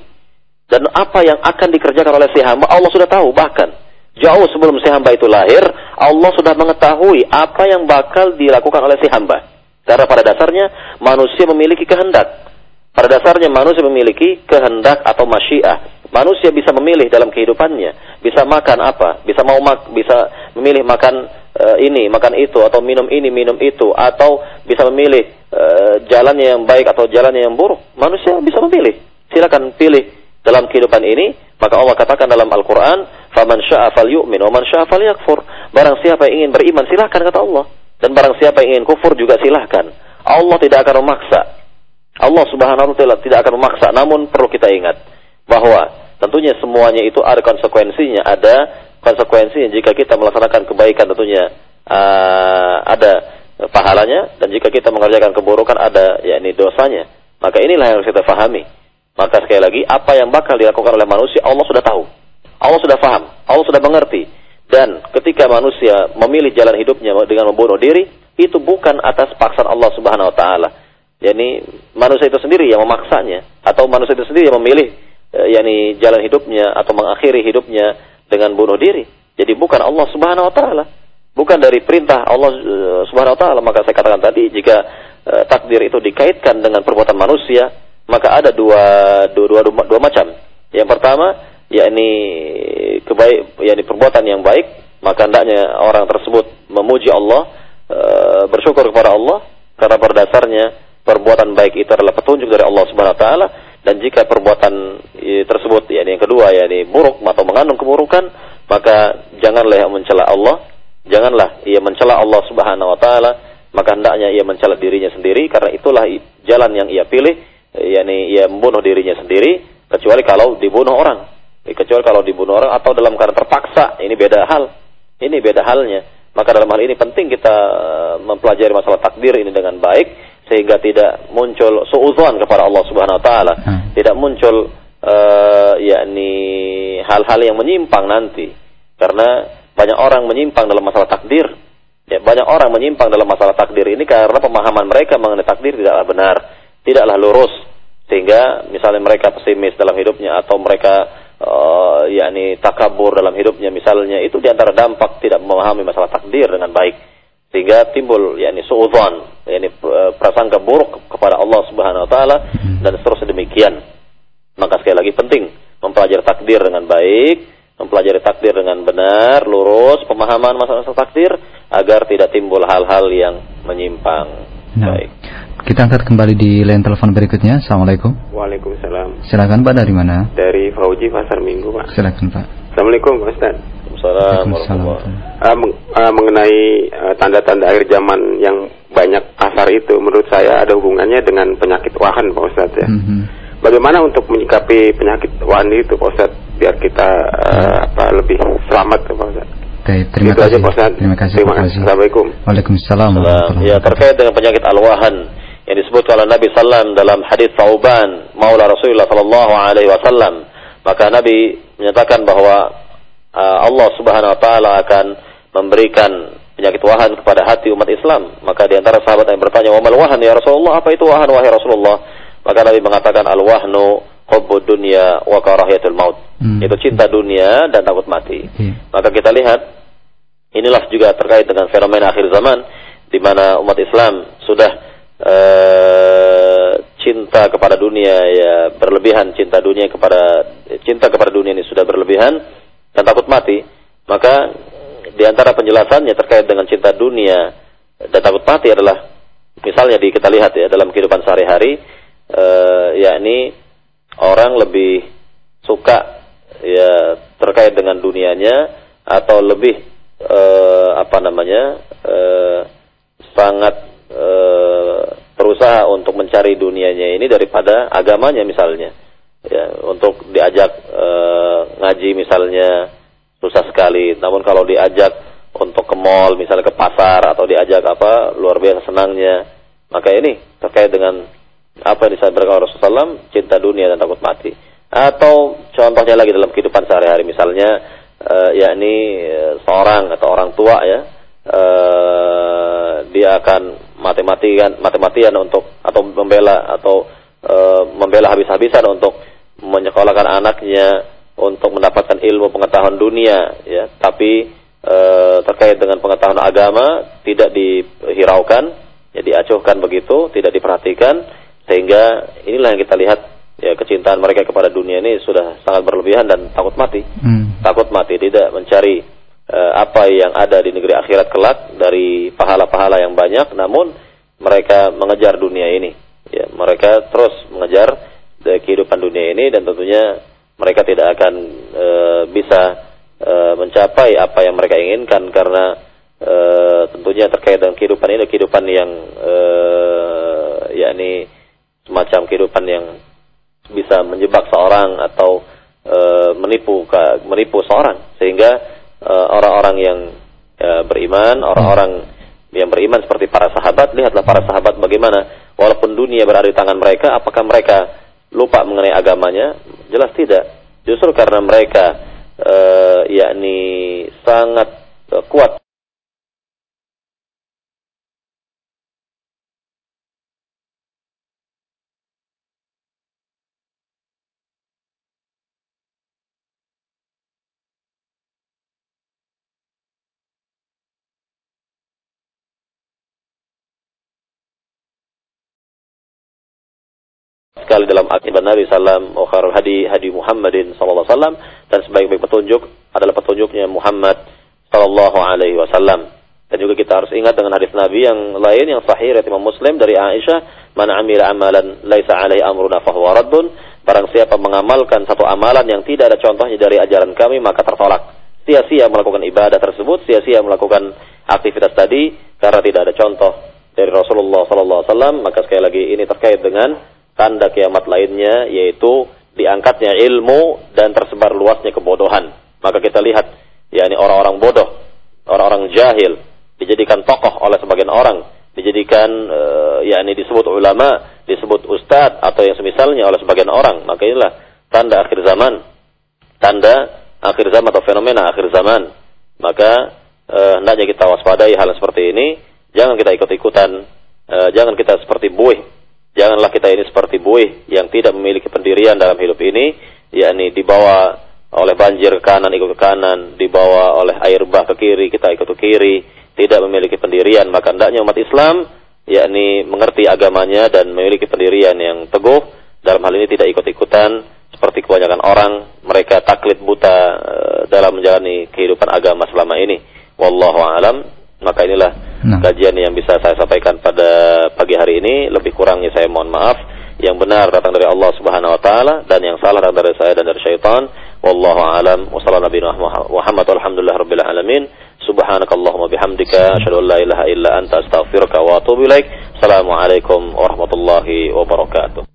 [SPEAKER 2] Dan apa yang akan dikerjakan oleh si hamba Allah sudah tahu bahkan. Jauh sebelum si hamba itu lahir Allah sudah mengetahui apa yang bakal dilakukan oleh si hamba. Karena pada dasarnya manusia memiliki kehendak. Pada dasarnya manusia memiliki kehendak atau masyiah manusia bisa memilih dalam kehidupannya. Bisa makan apa? Bisa mau mak bisa memilih makan uh, ini makan itu atau minum ini minum itu. Atau bisa memilih uh, jalannya yang baik atau jalannya yang buruk. Manusia bisa memilih. Silakan pilih dalam kehidupan ini. Maka Allah katakan dalam Al-Qur'an faman syaa falyu'min wa man syaa falyakfur. Barang siapa ingin beriman silakan kata Allah. Dan barang siapa ingin kufur juga silahkan. Allah tidak akan memaksa. Allah Subhanahu wa taala tidak akan memaksa. Namun perlu kita ingat bahwa tentunya semuanya itu ada konsekuensinya ada konsekuensinya jika kita melaksanakan kebaikan tentunya uh, ada pahalanya dan jika kita mengerjakan keburukan ada yakni dosanya. Maka inilah yang harus kita fahami. Maka sekali lagi apa yang bakal dilakukan oleh manusia Allah sudah tahu. Allah sudah paham, Allah sudah mengerti. Dan ketika manusia memilih jalan hidupnya dengan membunuh diri, itu bukan atas paksaan Allah Subhanahu wa taala. yakni manusia itu sendiri yang memaksanya atau manusia itu sendiri yang memilih yakni jalan hidupnya atau mengakhiri hidupnya dengan bunuh diri. Jadi bukan Allah Subhanahu wa taala, bukan dari perintah Allah eh, Subhanahu wa taala. Maka saya katakan tadi jika uh, takdir itu dikaitkan dengan perbuatan manusia, maka ada dua dua dua, dua, dua macam. Yang pertama yakni kebaik yakni perbuatan yang baik, maka hendaknya orang tersebut memuji Allah, bersyukur kepada Allah karena pada dasarnya perbuatan baik itu adalah petunjuk dari Allah Subhanahu wa taala dan jika perbuatan tersebut ya yang kedua ya ini buruk atau mengandung keburukan maka janganlah ia mencela Allah janganlah ia mencela Allah Subhanahu wa taala maka hendaknya ia mencela dirinya sendiri karena itulah jalan yang ia pilih yakni ia membunuh dirinya sendiri kecuali kalau dibunuh orang. Kecuali kalau dibunuh orang atau dalam keadaan terpaksa ini beda hal. Ini beda halnya. Maka dalam hal ini penting kita eh, mempelajari masalah takdir ini dengan baik sehingga tidak muncul suudzon kepada Allah Subhanahu wa taala, hmm. tidak muncul uh, yakni hal-hal yang menyimpang nanti. Karena banyak orang menyimpang dalam masalah takdir. Ya, banyak orang menyimpang dalam masalah takdir ini karena pemahaman mereka mengenai takdir tidaklah benar, tidaklah lurus. Sehingga misalnya mereka pesimis dalam hidupnya atau mereka uh, yakni takabur dalam hidupnya misalnya itu di antara dampak tidak memahami masalah takdir dengan baik sehingga timbul yakni suudzon yakni eh, prasangka buruk kepada Allah Subhanahu wa taala hmm. dan seterusnya demikian. Maka sekali lagi penting mempelajari takdir dengan baik mempelajari takdir dengan benar lurus pemahaman masalah takdir agar tidak timbul hal-hal yang menyimpang. Nah, baik.
[SPEAKER 1] kita angkat kembali di line telepon berikutnya. Assalamualaikum.
[SPEAKER 7] Waalaikumsalam.
[SPEAKER 1] Silakan Pak dari mana?
[SPEAKER 7] Dari Fauji Pasar Minggu Pak.
[SPEAKER 1] Silakan Pak.
[SPEAKER 7] Assalamualaikum Pak Ustaz
[SPEAKER 2] Waalaikumsalam
[SPEAKER 7] uh, uh, mengenai uh, tanda-tanda akhir zaman yang banyak asar itu menurut saya ada hubungannya dengan penyakit wahan Pak Ustadz ya. Mm -hmm. Bagaimana untuk menyikapi penyakit wahan itu Pak Ustadz biar kita uh, apa lebih selamat Pak Ustadz?
[SPEAKER 1] Baik, terima
[SPEAKER 7] itu
[SPEAKER 1] kasih.
[SPEAKER 7] Aja, Pak
[SPEAKER 1] Terima kasih.
[SPEAKER 7] Terima kasih. Assalamualaikum.
[SPEAKER 1] Waalaikumsalam.
[SPEAKER 2] Ya terkait dengan penyakit al-wahan yang disebut oleh Nabi Sallam dalam hadis Tauban Maula Rasulullah Sallallahu Alaihi Wasallam maka Nabi menyatakan bahwa uh, Allah Subhanahu wa taala akan memberikan penyakit wahan kepada hati umat Islam. Maka di antara sahabat yang bertanya, "Wa mal wahan ya Rasulullah?" Apa itu wahan wahai Rasulullah? Maka Nabi mengatakan, "Al-wahnu hubbud dunya wa karahiyatul maut." Hmm. Itu cinta dunia dan takut mati. Hmm. Maka kita lihat inilah juga terkait dengan fenomena akhir zaman di mana umat Islam sudah uh, cinta kepada dunia ya berlebihan cinta dunia kepada cinta kepada dunia ini sudah berlebihan dan takut mati maka di antara penjelasannya terkait dengan cinta dunia dan takut mati adalah misalnya di kita lihat ya dalam kehidupan sehari-hari uh, yakni orang lebih suka ya terkait dengan dunianya atau lebih uh, apa namanya uh, sangat uh, berusaha untuk mencari dunianya ini daripada agamanya misalnya ya untuk diajak ngaji misalnya susah sekali. Namun kalau diajak untuk ke mall, misalnya ke pasar atau diajak apa, luar biasa senangnya. Maka ini terkait dengan apa yang disampaikan Rasulullah SAW, cinta dunia dan takut mati. Atau contohnya lagi dalam kehidupan sehari-hari, misalnya uh, yakni uh, seorang atau orang tua ya, uh, dia akan mati-matian, mati-matian untuk atau membela atau uh, membela habis-habisan untuk menyekolahkan anaknya untuk mendapatkan ilmu pengetahuan dunia ya. Tapi e, terkait dengan pengetahuan agama tidak dihiraukan ya diacuhkan begitu tidak diperhatikan sehingga inilah yang kita lihat ya kecintaan mereka kepada dunia ini sudah sangat berlebihan dan takut mati. Hmm. takut mati tidak mencari e, apa yang ada di negeri akhirat kelak dari pahala-pahala yang banyak namun mereka mengejar dunia ini ya. Mereka terus mengejar eh, kehidupan dunia ini dan tentunya mereka tidak akan e, bisa e, mencapai apa yang mereka inginkan karena e, tentunya terkait dengan kehidupan ini kehidupan yang e, yakni semacam kehidupan yang bisa menjebak seorang atau e, menipu menipu seorang. Sehingga orang-orang yang e, beriman orang-orang yang beriman seperti para sahabat lihatlah para sahabat bagaimana. Walaupun dunia berada di tangan mereka apakah mereka lupa mengenai agamanya? Jelas tidak. Justru karena mereka uh, yakni sangat uh, kuat sekali dalam akibat Nabi Sallam, Okhar hadi hadi Muhammadin Sallallahu Sallam dan sebaik-baik petunjuk adalah petunjuknya Muhammad Sallallahu Alaihi Wasallam. Dan juga kita harus ingat dengan hadis Nabi yang lain yang sahih dari Imam Muslim dari Aisyah, "Man amila amalan laisa alaihi amruna fahuwa raddun." Barang siapa mengamalkan satu amalan yang tidak ada contohnya dari ajaran kami maka tertolak. Sia-sia melakukan ibadah tersebut, sia-sia melakukan aktivitas tadi karena tidak ada contoh dari Rasulullah sallallahu alaihi wasallam, maka sekali lagi ini terkait dengan tanda kiamat lainnya yaitu diangkatnya ilmu dan tersebar luasnya kebodohan. Maka kita lihat yakni orang-orang bodoh, orang-orang jahil dijadikan tokoh oleh sebagian orang, dijadikan uh, yakni disebut ulama, disebut ustadz atau yang semisalnya oleh sebagian orang. Maka inilah tanda akhir zaman. Tanda akhir zaman atau fenomena akhir zaman. Maka uh, hendaknya kita waspadai hal seperti ini, jangan kita ikut-ikutan, uh, jangan kita seperti buih Janganlah kita ini seperti buih yang tidak memiliki pendirian dalam hidup ini, yakni dibawa oleh banjir ke kanan ikut ke kanan, dibawa oleh air bah ke kiri kita ikut ke kiri, tidak memiliki pendirian. Maka hendaknya umat Islam yakni mengerti agamanya dan memiliki pendirian yang teguh. Dalam hal ini tidak ikut-ikutan seperti kebanyakan orang mereka taklid buta uh, dalam menjalani kehidupan agama selama ini. Wallahu alam. Maka inilah nah. kajian yang bisa saya sampaikan pada pagi hari ini. Lebih kurangnya saya mohon maaf. Yang benar datang dari Allah Subhanahu wa taala dan yang salah datang dari saya dan dari syaitan. Wallahu alam. Wassalamualaikum alamin. Subhanakallahumma bihamdika asyhadu an la ilaha illa anta astaghfiruka wa atubu ilaik. Assalamualaikum warahmatullahi wabarakatuh.